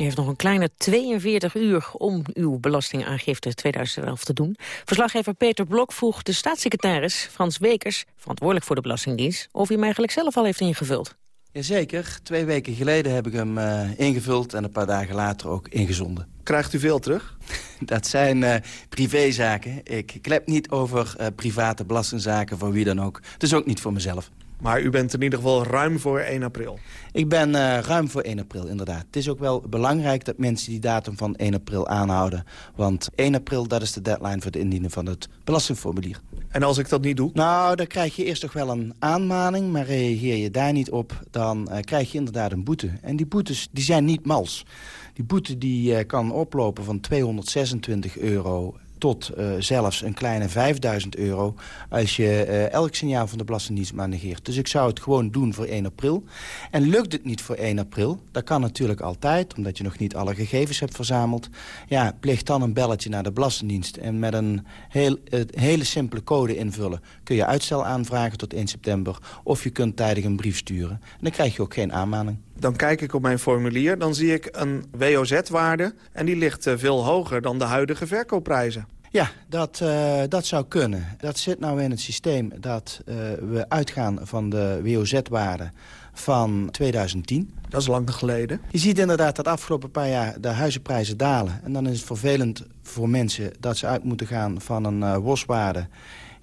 U heeft nog een kleine 42 uur om uw belastingaangifte 2011 te doen. Verslaggever Peter Blok vroeg de staatssecretaris Frans Wekers... verantwoordelijk voor de Belastingdienst... of hij hem eigenlijk zelf al heeft ingevuld. Jazeker. Twee weken geleden heb ik hem uh, ingevuld en een paar dagen later ook ingezonden. Krijgt u veel terug? Dat zijn uh, privézaken. Ik klep niet over uh, private belastingzaken voor wie dan ook. Dus ook niet voor mezelf. Maar u bent in ieder geval ruim voor 1 april? Ik ben uh, ruim voor 1 april, inderdaad. Het is ook wel belangrijk dat mensen die datum van 1 april aanhouden. Want 1 april, dat is de deadline voor het indienen van het belastingformulier. En als ik dat niet doe? Nou, dan krijg je eerst toch wel een aanmaning. Maar reageer je daar niet op, dan uh, krijg je inderdaad een boete. En die boetes die zijn niet mals. Die boete die, uh, kan oplopen van 226 euro tot uh, zelfs een kleine 5000 euro... als je uh, elk signaal van de Belastingdienst maar negeert. Dus ik zou het gewoon doen voor 1 april. En lukt het niet voor 1 april, dat kan natuurlijk altijd... omdat je nog niet alle gegevens hebt verzameld... ja, pleeg dan een belletje naar de Belastingdienst... en met een heel, hele simpele code invullen... kun je uitstel aanvragen tot 1 september... of je kunt tijdig een brief sturen. En dan krijg je ook geen aanmaning. Dan kijk ik op mijn formulier, dan zie ik een WOZ-waarde... en die ligt uh, veel hoger dan de huidige verkoopprijzen. Ja, dat, uh, dat zou kunnen. Dat zit nou in het systeem dat uh, we uitgaan van de WOZ-waarde van 2010. Dat is lang geleden. Je ziet inderdaad dat afgelopen paar jaar de huizenprijzen dalen. En dan is het vervelend voor mensen dat ze uit moeten gaan van een uh, WOS-waarde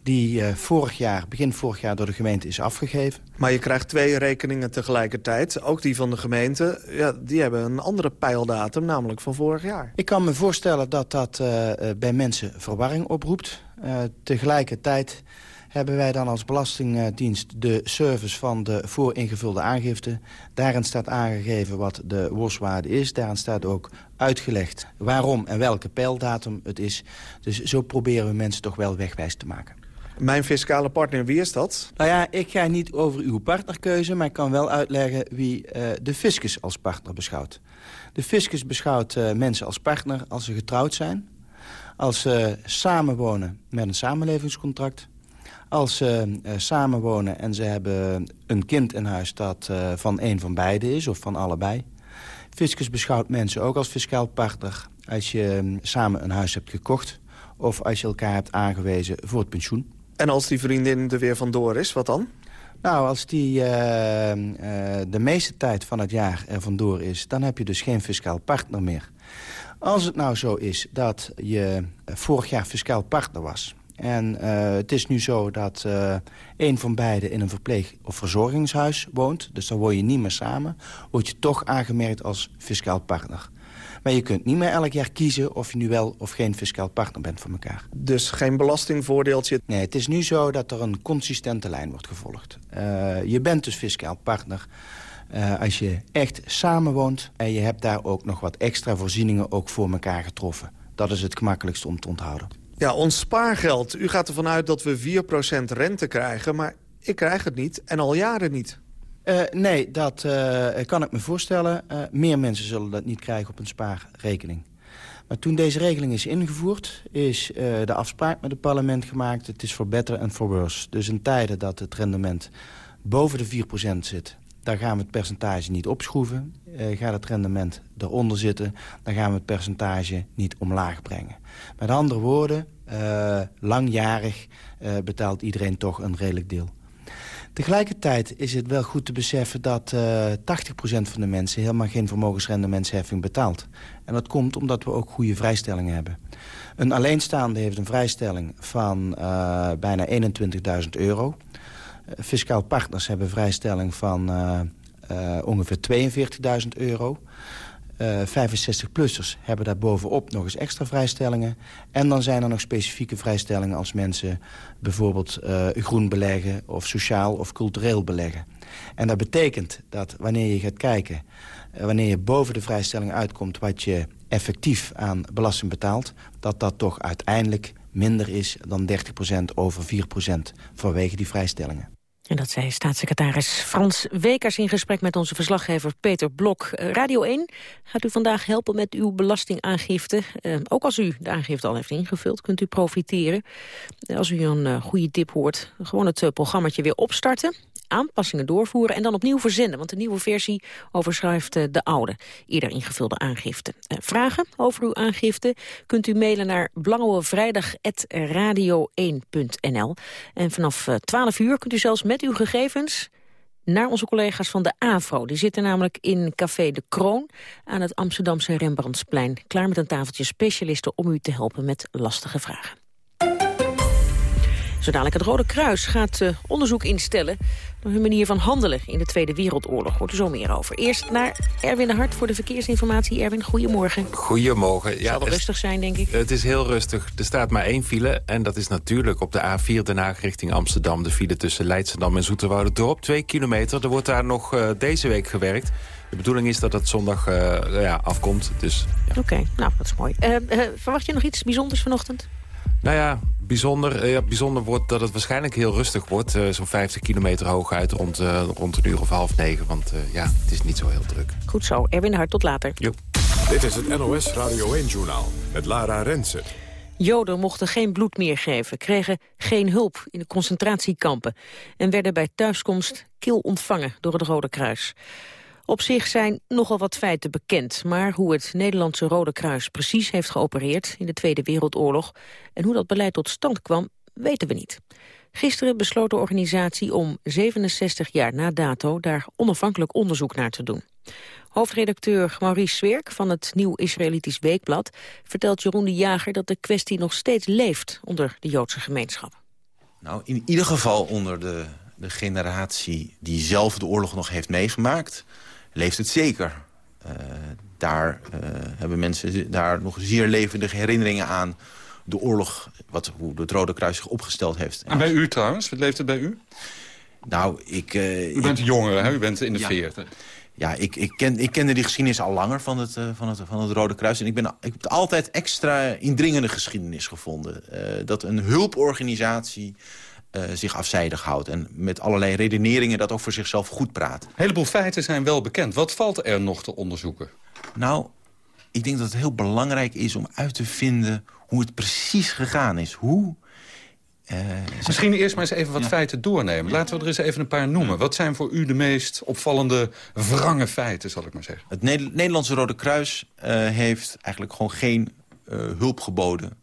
die uh, vorig jaar, begin vorig jaar door de gemeente is afgegeven. Maar je krijgt twee rekeningen tegelijkertijd. Ook die van de gemeente, ja, die hebben een andere pijldatum, namelijk van vorig jaar. Ik kan me voorstellen dat dat uh, bij mensen verwarring oproept. Uh, tegelijkertijd hebben wij dan als Belastingdienst de service van de vooringevulde aangifte. Daarin staat aangegeven wat de worstwaarde is. Daarin staat ook uitgelegd waarom en welke pijldatum het is. Dus zo proberen we mensen toch wel wegwijs te maken. Mijn fiscale partner, wie is dat? Nou ja, ik ga niet over uw partnerkeuze... maar ik kan wel uitleggen wie uh, de fiscus als partner beschouwt. De fiscus beschouwt uh, mensen als partner als ze getrouwd zijn... als ze samenwonen met een samenlevingscontract... als ze uh, samenwonen en ze hebben een kind in huis... dat van een van beiden is of van allebei. Fiscus beschouwt mensen ook als fiscaal partner... als je samen een huis hebt gekocht... of als je elkaar hebt aangewezen voor het pensioen. En als die vriendin er weer vandoor is, wat dan? Nou, als die uh, uh, de meeste tijd van het jaar er vandoor is... dan heb je dus geen fiscaal partner meer. Als het nou zo is dat je vorig jaar fiscaal partner was... en het is nu zo dat een van beiden in een verpleeg- of verzorgingshuis woont... dus dan word je niet meer samen... word je toch aangemerkt als fiscaal partner. Maar je kunt niet meer elk jaar kiezen of je nu wel of geen fiscaal partner bent van elkaar. Dus geen belastingvoordeeltje? Nee, het is nu zo dat er een consistente lijn wordt gevolgd. Uh, je bent dus fiscaal partner uh, als je echt samenwoont... en je hebt daar ook nog wat extra voorzieningen ook voor elkaar getroffen. Dat is het gemakkelijkste om te onthouden. Ja, ons spaargeld. U gaat ervan uit dat we 4% rente krijgen, maar ik krijg het niet en al jaren niet. Uh, nee, dat uh, kan ik me voorstellen. Uh, meer mensen zullen dat niet krijgen op een spaarrekening. Maar toen deze regeling is ingevoerd, is de afspraak met het parlement gemaakt... het is voor better en for worse. Dus in tijden dat het rendement boven de 4% zit... daar gaan we het percentage niet opschroeven. gaat het rendement eronder zitten, dan gaan we het percentage niet omlaag brengen. Met andere woorden, langjarig betaalt iedereen toch een redelijk deel. Tegelijkertijd is het wel goed te beseffen dat uh, 80% van de mensen helemaal geen vermogensrendementsheffing betaalt. En dat komt omdat we ook goede vrijstellingen hebben. Een alleenstaande heeft een vrijstelling van uh, bijna 21.000 euro. Uh, fiscaal partners hebben vrijstelling van ongeveer 42.000 euro. Uh, 65-plussers hebben daar bovenop nog eens extra vrijstellingen. En dan zijn er nog specifieke vrijstellingen als mensen bijvoorbeeld uh, groen beleggen... of sociaal of cultureel beleggen. En dat betekent dat wanneer je gaat kijken... Uh, wanneer je boven de vrijstelling uitkomt wat je effectief aan belasting betaalt... dat dat toch uiteindelijk minder is dan 30% over 4% vanwege die vrijstellingen. En dat zei staatssecretaris Frans Wekers in gesprek met onze verslaggever Peter Blok. Eh, Radio 1 gaat u vandaag helpen met uw belastingaangifte. Uh, ook als u de aangifte al heeft ingevuld, kunt u profiteren. Als u een goede tip hoort, gewoon het uh, programma weer opstarten aanpassingen doorvoeren en dan opnieuw verzenden. Want de nieuwe versie overschrijft de oude, eerder ingevulde aangifte. vragen over uw aangifte kunt u mailen naar blauwevrijdag.radio1.nl. En vanaf 12 uur kunt u zelfs met uw gegevens naar onze collega's van de AVRO. Die zitten namelijk in Café de Kroon aan het Amsterdamse Rembrandtsplein. Klaar met een tafeltje specialisten om u te helpen met lastige vragen. Zo dadelijk het Rode Kruis gaat uh, onderzoek instellen... naar hun manier van handelen in de Tweede Wereldoorlog. Hoort er zo meer over. Eerst naar Erwin de Hart voor de verkeersinformatie. Erwin, goedemorgen. Goedemorgen. Ja, zal wel rustig zijn, denk ik. Het is heel rustig. Er staat maar één file. En dat is natuurlijk op de A4 Den Haag richting Amsterdam. De file tussen Leidschendam en Dorp. Twee kilometer. Er wordt daar nog uh, deze week gewerkt. De bedoeling is dat het zondag uh, ja, afkomt. Dus, ja. Oké, nou, dat is mooi. verwacht je nog iets bijzonders vanochtend? Nou ja, bijzonder, uh, bijzonder wordt dat het waarschijnlijk heel rustig wordt. Uh, Zo'n 50 kilometer hooguit rond, uh, rond een uur of half negen. Want ja, het is niet zo heel druk. Goed zo. Erwin Hart, tot later. Jo. Dit is het NOS Radio 1-journaal met Lara Rensen. Joden mochten geen bloed meer geven, kregen geen hulp in de concentratiekampen... en werden bij thuiskomst kil ontvangen door het Rode Kruis. Op zich zijn nogal wat feiten bekend, maar hoe het Nederlandse Rode Kruis precies heeft geopereerd in de Tweede Wereldoorlog en hoe dat beleid tot stand kwam, weten we niet. Gisteren besloot de organisatie om 67 jaar na dato daar onafhankelijk onderzoek naar te doen. Hoofdredacteur Maurice Zwerk van het Nieuw Israëlitisch Weekblad vertelt Jeroen de Jager dat de kwestie nog steeds leeft onder de Joodse gemeenschap. Nou, in ieder geval onder de, de generatie die zelf de oorlog nog heeft meegemaakt leeft het zeker. Uh, daar uh, hebben mensen daar nog zeer levendige herinneringen aan. De oorlog, wat, hoe het Rode Kruis zich opgesteld heeft. En bij u trouwens? Wat leeft het bij u? Nou, ik... Uh, u bent jongere, hè? U bent in de ja, 40. Ja, ik, ik, ken, ik kende die geschiedenis al langer van het, van het, van het Rode Kruis. En ik, ben, ik heb altijd extra indringende geschiedenis gevonden. dat een hulporganisatie zich afzijdig houdt. En met allerlei redeneringen dat ook voor zichzelf goed praat. Een heleboel feiten zijn wel bekend. Wat valt er nog te onderzoeken? Nou, ik denk dat het heel belangrijk is om uit te vinden hoe het precies gegaan is. Hoe... Uh, Misschien eerst maar eens even wat feiten doornemen. Laten we er eens even een paar noemen. Wat zijn voor u de meest opvallende wrange feiten, zal ik maar zeggen? Het Nederlandse Rode Kruis uh, heeft eigenlijk gewoon geen uh, hulp geboden...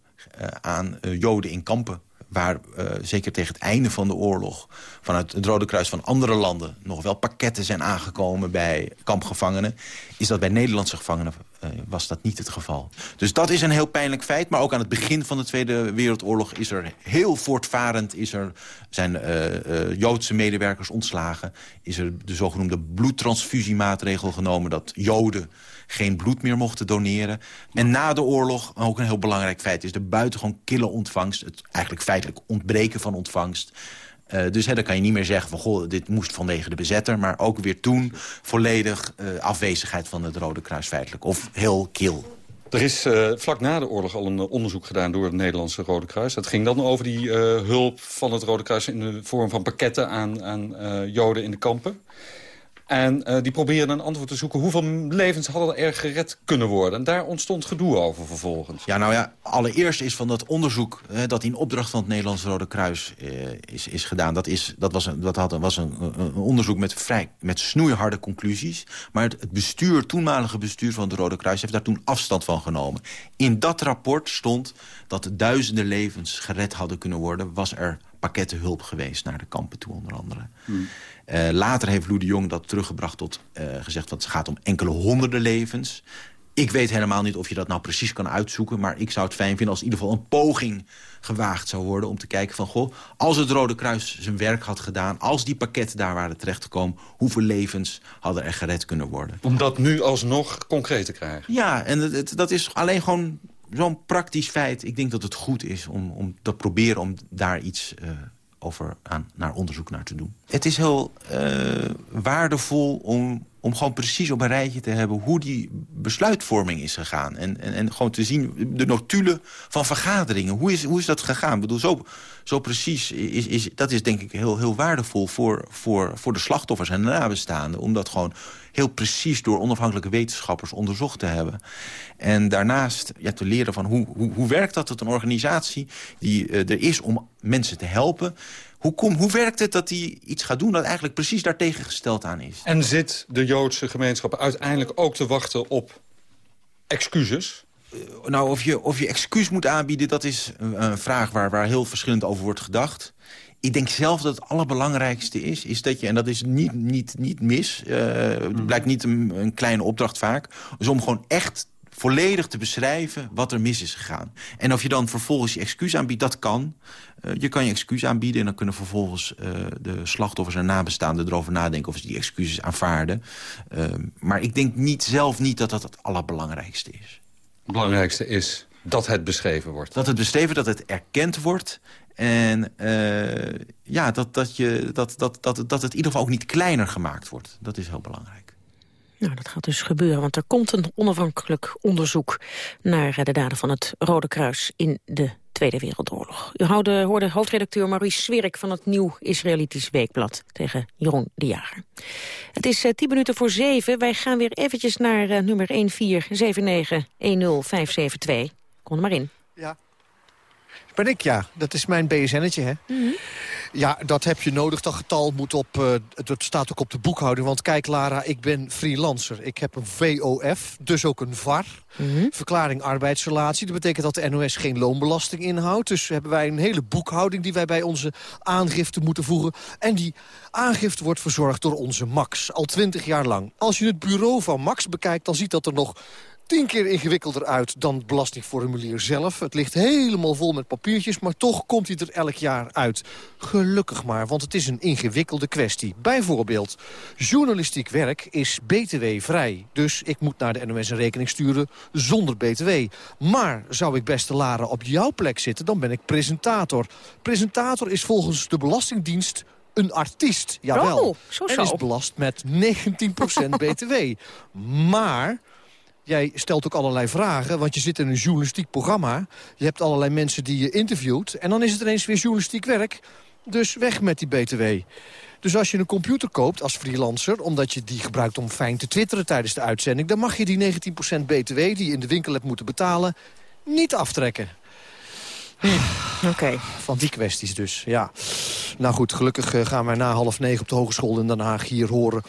aan Joden in kampen waar uh, zeker tegen het einde van de oorlog... vanuit het Rode Kruis van andere landen nog wel pakketten zijn aangekomen bij kampgevangenen... is dat bij Nederlandse gevangenen uh, was dat niet het geval. Dus dat is een heel pijnlijk feit. Maar ook aan het begin van de Tweede Wereldoorlog is er heel voortvarend... Is er, zijn uh, Joodse medewerkers ontslagen. Is er de zogenoemde bloedtransfusiemaatregel genomen... dat Joden geen bloed meer mochten doneren. En na de oorlog, ook een heel belangrijk feit... is de buitengewoon kille ontvangst. Het eigenlijk feitelijk ontbreken van ontvangst. Uh, dus hè, dan kan je niet meer zeggen van goh, dit moest vanwege de bezetter. Maar ook weer toen volledig uh, afwezigheid van het Rode Kruis feitelijk. Of heel kil. Er is uh, vlak na de oorlog al een onderzoek gedaan door het Nederlandse Rode Kruis. Dat ging dan over die hulp van het Rode Kruis in de vorm van pakketten aan, aan Joden in de kampen. En uh, die probeerden een antwoord te zoeken. Hoeveel levens hadden er gered kunnen worden? En daar ontstond gedoe over vervolgens. Ja, nou ja, allereerst is van dat onderzoek... Hè, dat in opdracht van het Nederlands Rode Kruis uh, is, is gedaan... dat, is, dat was, een, dat had, was een, een, onderzoek met, vrij, met snoeiharde conclusies. Maar het, het bestuur, toenmalige bestuur van het Rode Kruis... heeft daar toen afstand van genomen. In dat rapport stond dat duizenden levens gered hadden kunnen worden... was er pakketten hulp geweest naar de kampen toe onder andere. Hmm. Uh, later heeft Lou de Jong dat teruggebracht tot uh, gezegd... dat het gaat om enkele honderden levens. Ik weet helemaal niet of je dat nou precies kan uitzoeken... maar ik zou het fijn vinden als in ieder geval een poging gewaagd zou worden... om te kijken van, goh, als het Rode Kruis zijn werk had gedaan... als die pakketten daar waren terechtgekomen... hoeveel levens hadden er gered kunnen worden? Om dat nu alsnog concreet te krijgen? Ja, en het, het, dat is alleen gewoon zo'n praktisch feit. Ik denk dat het goed is om, om te proberen om daar iets... Uh, over aan, naar onderzoek naar te doen. Het is heel uh, waardevol om om gewoon precies op een rijtje te hebben... hoe die besluitvorming is gegaan. En, en, en gewoon te zien de notulen van vergaderingen. Hoe is, hoe is dat gegaan? Ik bedoel, zo, zo precies is, is... Dat is denk ik heel, heel waardevol voor, voor, voor de slachtoffers en de nabestaanden. Om dat gewoon heel precies door onafhankelijke wetenschappers onderzocht te hebben. En daarnaast ja, te leren van hoe, hoe, hoe werkt dat tot een organisatie... die uh, er is om mensen te helpen... Hoe, kom, hoe werkt het dat hij iets gaat doen dat eigenlijk precies daartegen gesteld aan is? En zit de Joodse gemeenschap uiteindelijk ook te wachten op excuses? Uh, nou, of je, of je excuus moet aanbieden, dat is een, een vraag waar, waar heel verschillend over wordt gedacht. Ik denk zelf dat het allerbelangrijkste is, is dat je, en dat is niet, niet, niet mis... Uh, het blijkt niet een, een kleine opdracht vaak... is om gewoon echt volledig te beschrijven wat er mis is gegaan. En of je dan vervolgens je excuus aanbiedt, dat kan. Uh, je kan je excuus aanbieden en dan kunnen vervolgens uh, de slachtoffers en nabestaanden erover nadenken of ze die excuses aanvaarden. Uh, maar ik denk niet, zelf niet dat dat het allerbelangrijkste is. Het belangrijkste is dat het beschreven wordt. Dat het beschreven, dat het erkend wordt en uh, ja, dat, dat, je, dat, dat, dat, dat het in ieder geval ook niet kleiner gemaakt wordt. Dat is heel belangrijk. Nou, dat gaat dus gebeuren, want er komt een onafhankelijk onderzoek... naar de daden van het Rode Kruis in de Tweede Wereldoorlog. U hoorde, hoorde hoofdredacteur Maurice Swerik van het Nieuw Israëlitisch Weekblad... tegen Jeroen de Jager. Het is uh, tien minuten voor zeven. Wij gaan weer eventjes naar uh, nummer 147910572. Kom er maar in. Ja. Ben ik, ja. Dat is mijn BSN'tje, hè. Mm -hmm. Ja, dat heb je nodig. Dat getal moet op, uh, dat staat ook op de boekhouding. Want kijk, Lara, ik ben freelancer. Ik heb een VOF, dus ook een VAR. Mm -hmm. Verklaring arbeidsrelatie. Dat betekent dat de NOS geen loonbelasting inhoudt. Dus hebben wij een hele boekhouding die wij bij onze aangifte moeten voegen. En die aangifte wordt verzorgd door onze Max. Al twintig jaar lang. Als je het bureau van Max bekijkt, dan ziet dat er nog tien keer ingewikkelder uit dan het belastingformulier zelf. Het ligt helemaal vol met papiertjes, maar toch komt hij er elk jaar uit. Gelukkig maar, want het is een ingewikkelde kwestie. Bijvoorbeeld, journalistiek werk is btw-vrij. Dus ik moet naar de NOS een rekening sturen zonder btw. Maar zou ik beste Lara op jouw plek zitten, dan ben ik presentator. Presentator is volgens de Belastingdienst een artiest, jawel. Oh, zo en is belast met 19% btw. Maar Jij stelt ook allerlei vragen, want je zit in een journalistiek programma. Je hebt allerlei mensen die je interviewt. En dan is het ineens weer journalistiek werk. Dus weg met die BTW. Dus als je een computer koopt als freelancer... omdat je die gebruikt om fijn te twitteren tijdens de uitzending... dan mag je die 19% BTW die je in de winkel hebt moeten betalen... niet aftrekken. Hm, Oké. Okay. Van die kwesties dus, ja. Nou goed, gelukkig gaan wij na half negen op de Hogeschool in Den Haag hier horen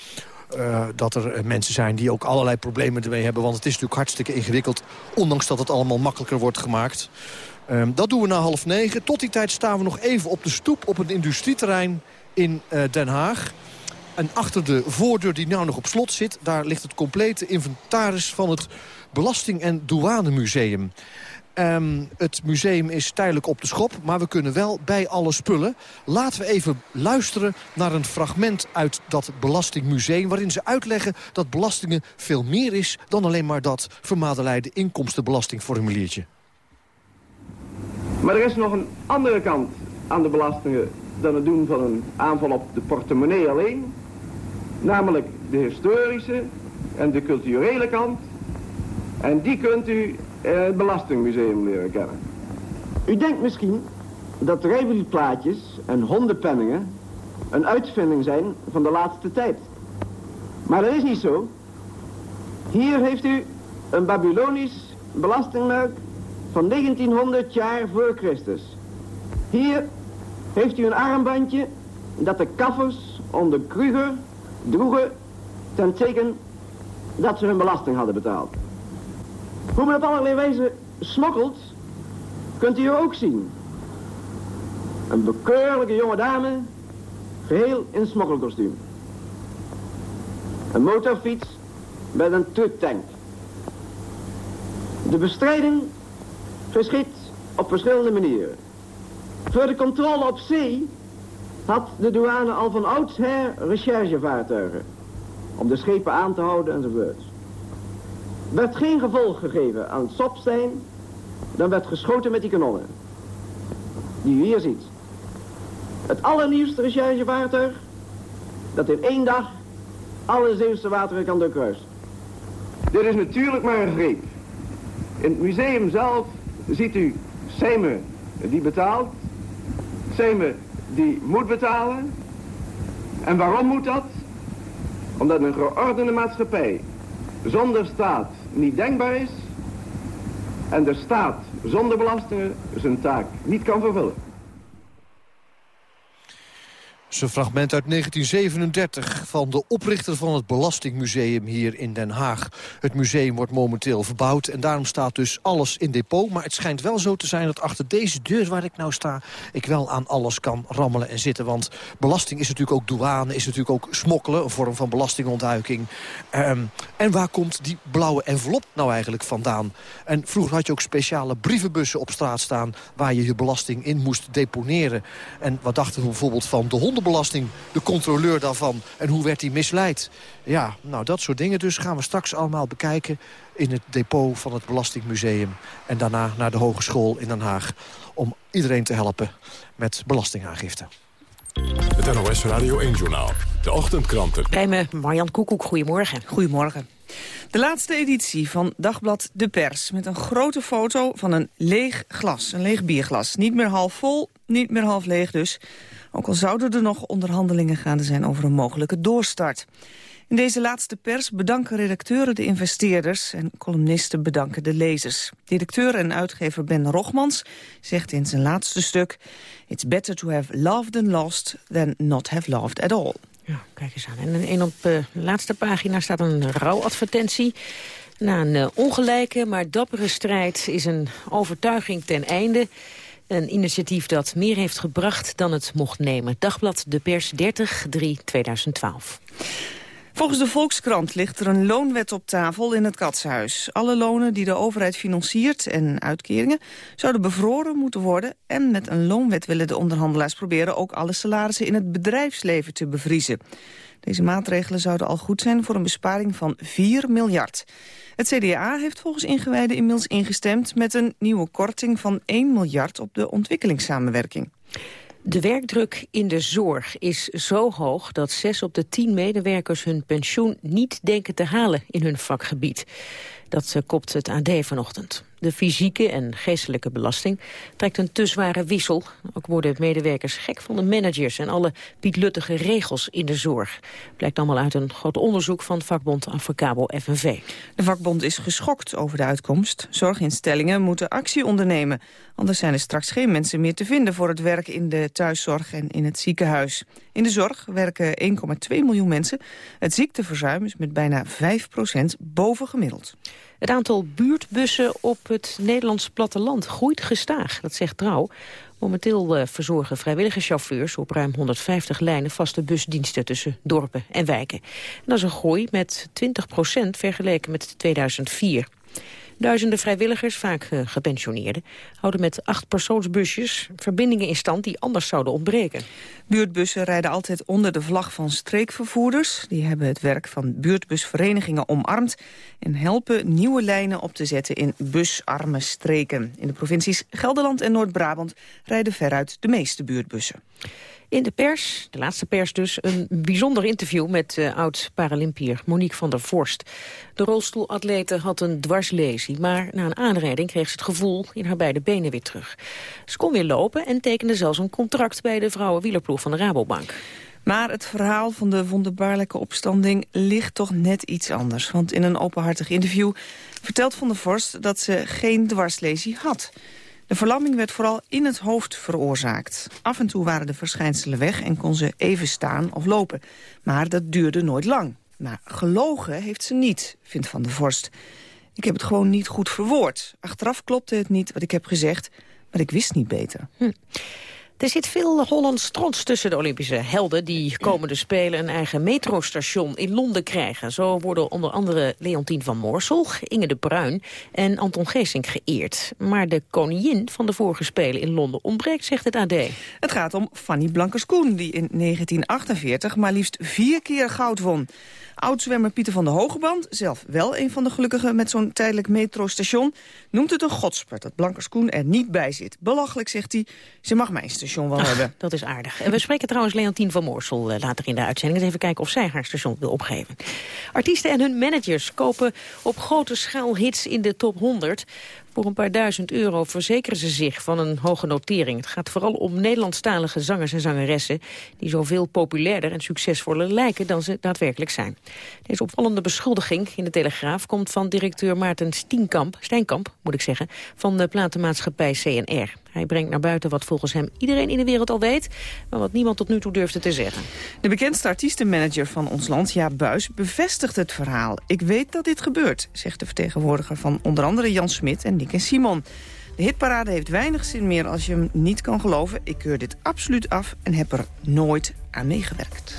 uh, dat er mensen zijn die ook allerlei problemen ermee hebben. Want het is natuurlijk hartstikke ingewikkeld. Ondanks dat het allemaal makkelijker wordt gemaakt. Um, dat doen we na half negen. Tot die tijd staan we nog even op de stoep op een industrieterrein in uh, Den Haag. En achter de voordeur die nou nog op slot zit... daar ligt het complete inventaris van het Belasting- en Douanemuseum. Um, het museum is tijdelijk op de schop, maar we kunnen wel bij alle spullen. Laten we even luisteren naar een fragment uit dat Belastingmuseum... waarin ze uitleggen dat belastingen veel meer is... dan alleen maar dat vermadeleide inkomstenbelastingformuliertje. Maar er is nog een andere kant aan de belastingen... dan het doen van een aanval op de portemonnee alleen. Namelijk de historische en de culturele kant. En die kunt u het Belastingmuseum leren kennen. U denkt misschien dat rijwielplaatjes en hondenpenningen een uitvinding zijn van de laatste tijd. Maar dat is niet zo. Hier heeft u een Babylonisch belastingmerk van 1900 jaar voor Christus. Hier heeft u een armbandje dat de kaffers onder Kruger droegen ten teken dat ze hun belasting hadden betaald. Hoe men op allerlei wijze smokkelt, kunt u ook zien. Een bekeurlijke jonge dame, geheel in smokkelkostuum. Een motorfiets met een trucktank. De bestrijding geschiet op verschillende manieren. Voor de controle op zee had de douane al van oudsher recherchevaartuigen. Om de schepen aan te houden enzovoorts werd geen gevolg gegeven aan Sopstein, dan werd geschoten met die kanonnen. Die u hier ziet. Het allernieuwste recherchevaartuig, dat in één dag alle Zeeuwse wateren kan doorkruisen. Dit is natuurlijk maar een greep. In het museum zelf ziet u Seme die betaalt, Seme die moet betalen. En waarom moet dat? Omdat een geordende maatschappij zonder staat niet denkbaar is en de staat zonder belastingen zijn taak niet kan vervullen. Een fragment uit 1937 van de oprichter van het Belastingmuseum hier in Den Haag. Het museum wordt momenteel verbouwd en daarom staat dus alles in depot. Maar het schijnt wel zo te zijn dat achter deze deur waar ik nou sta... ik wel aan alles kan rammelen en zitten. Want belasting is natuurlijk ook douane, is natuurlijk ook smokkelen... een vorm van belastingontduiking. Ehm, en waar komt die blauwe envelop nou eigenlijk vandaan? En vroeger had je ook speciale brievenbussen op straat staan... waar je je belasting in moest deponeren. En wat dachten we bijvoorbeeld van de honden belasting, de controleur daarvan. En hoe werd hij misleid? Ja, nou dat soort dingen dus gaan we straks allemaal bekijken... in het depot van het Belastingmuseum. En daarna naar de Hogeschool in Den Haag. Om iedereen te helpen met belastingaangifte. Het NOS Radio 1-journaal. De ochtendkranten. Bij me Marjan Koekoek, goedemorgen. Goedemorgen. De laatste editie van Dagblad De Pers... met een grote foto van een leeg glas, een leeg bierglas. Niet meer half vol, niet meer half leeg dus. Ook al zouden er nog onderhandelingen gaande zijn over een mogelijke doorstart. In deze laatste pers bedanken redacteuren de investeerders... en columnisten bedanken de lezers. Directeur en uitgever Ben Rogmans zegt in zijn laatste stuk... It's better to have loved than lost than not have loved at all. Ja, kijk eens aan. En op de laatste pagina staat een rouwadvertentie. Na een uh, ongelijke, maar dappere strijd is een overtuiging ten einde... Een initiatief dat meer heeft gebracht dan het mocht nemen. Dagblad De Pers 30 3 2012. Volgens de Volkskrant ligt er een loonwet op tafel in het Katshuis. Alle lonen die de overheid financiert en uitkeringen zouden bevroren moeten worden. En met een loonwet willen de onderhandelaars proberen ook alle salarissen in het bedrijfsleven te bevriezen. Deze maatregelen zouden al goed zijn voor een besparing van 4 miljard. Het CDA heeft volgens ingewijden inmiddels ingestemd met een nieuwe korting van 1 miljard op de ontwikkelingssamenwerking. De werkdruk in de zorg is zo hoog dat zes op de tien medewerkers hun pensioen niet denken te halen in hun vakgebied. Dat kopt het AD vanochtend. De fysieke en geestelijke belasting trekt een te zware wissel. Ook worden medewerkers gek van de managers en alle pietluttige regels in de zorg. Blijkt allemaal uit een groot onderzoek van vakbond Afrikabo FNV. De vakbond is geschokt over de uitkomst. Zorginstellingen moeten actie ondernemen. Anders zijn er straks geen mensen meer te vinden voor het werk in de thuiszorg en in het ziekenhuis. In de zorg werken 1,2 miljoen mensen. Het ziekteverzuim is met bijna 5% boven gemiddeld. Het aantal buurtbussen op het Nederlands platteland groeit gestaag, dat zegt Trouw. Momenteel uh, verzorgen vrijwillige chauffeurs op ruim 150 lijnen vaste busdiensten tussen dorpen en wijken. En dat is een groei met 20% vergeleken met 2004. Duizenden vrijwilligers, vaak uh, gepensioneerden, houden met acht persoonsbusjes verbindingen in stand die anders zouden ontbreken. Buurtbussen rijden altijd onder de vlag van streekvervoerders. Die hebben het werk van buurtbusverenigingen omarmd en helpen nieuwe lijnen op te zetten in busarme streken. In de provincies Gelderland en Noord-Brabant rijden veruit de meeste buurtbussen. In de pers, de laatste pers dus, een bijzonder interview met uh, oud-Paralympier Monique van der Vorst. De rolstoelatlete had een dwarslesie, maar na een aanrijding kreeg ze het gevoel in haar beide benen weer terug. Ze kon weer lopen en tekende zelfs een contract bij de vrouwenwielerploeg van de Rabobank. Maar het verhaal van de wonderbaarlijke opstanding ligt toch net iets anders. Want in een openhartig interview vertelt Van der Vorst dat ze geen dwarslesie had. De verlamming werd vooral in het hoofd veroorzaakt. Af en toe waren de verschijnselen weg en kon ze even staan of lopen. Maar dat duurde nooit lang. Maar gelogen heeft ze niet, vindt Van der Vorst. Ik heb het gewoon niet goed verwoord. Achteraf klopte het niet wat ik heb gezegd, maar ik wist niet beter. Hm. Er zit veel Hollands trots tussen de Olympische helden... die komende Spelen een eigen metrostation in Londen krijgen. Zo worden onder andere Leontien van Moorsel, Inge de Bruin en Anton Geesink geëerd. Maar de koningin van de vorige Spelen in Londen ontbreekt, zegt het AD. Het gaat om Fanny Blankers-Koen, die in 1948 maar liefst vier keer goud won. Oudzwemmer Pieter van der Hogeband, zelf wel een van de gelukkigen met zo'n tijdelijk metrostation, noemt het een godspert dat Blankers-Koen er niet bij zit. Belachelijk, zegt hij, ze mag mijn station hebben. Dat is aardig. En we spreken trouwens Leontien van Moorsel uh, later in de uitzending. Eens even kijken of zij haar station wil opgeven. Artiesten en hun managers kopen op grote schaal hits in de top 100. Voor een paar duizend euro verzekeren ze zich van een hoge notering. Het gaat vooral om Nederlandstalige zangers en zangeressen... die zoveel populairder en succesvoller lijken dan ze daadwerkelijk zijn. Deze opvallende beschuldiging in de Telegraaf komt van directeur Maarten Steenkamp, Steenkamp moet ik zeggen, van de platenmaatschappij CNR. Hij brengt naar buiten wat volgens hem iedereen in de wereld al weet... maar wat niemand tot nu toe durfde te zeggen. De bekendste artiestenmanager van ons land, Jaap Buis, bevestigt het verhaal. Ik weet dat dit gebeurt, zegt de vertegenwoordiger van onder andere Jan Smit en Nick en Simon. De hitparade heeft weinig zin meer als je hem niet kan geloven. Ik keur dit absoluut af en heb er nooit aan meegewerkt.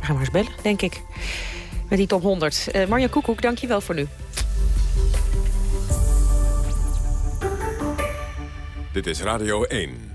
We gaan maar eens bellen, denk ik. Met die top 100. Uh, Marja Koekoek, dank je wel voor nu. Dit is Radio 1.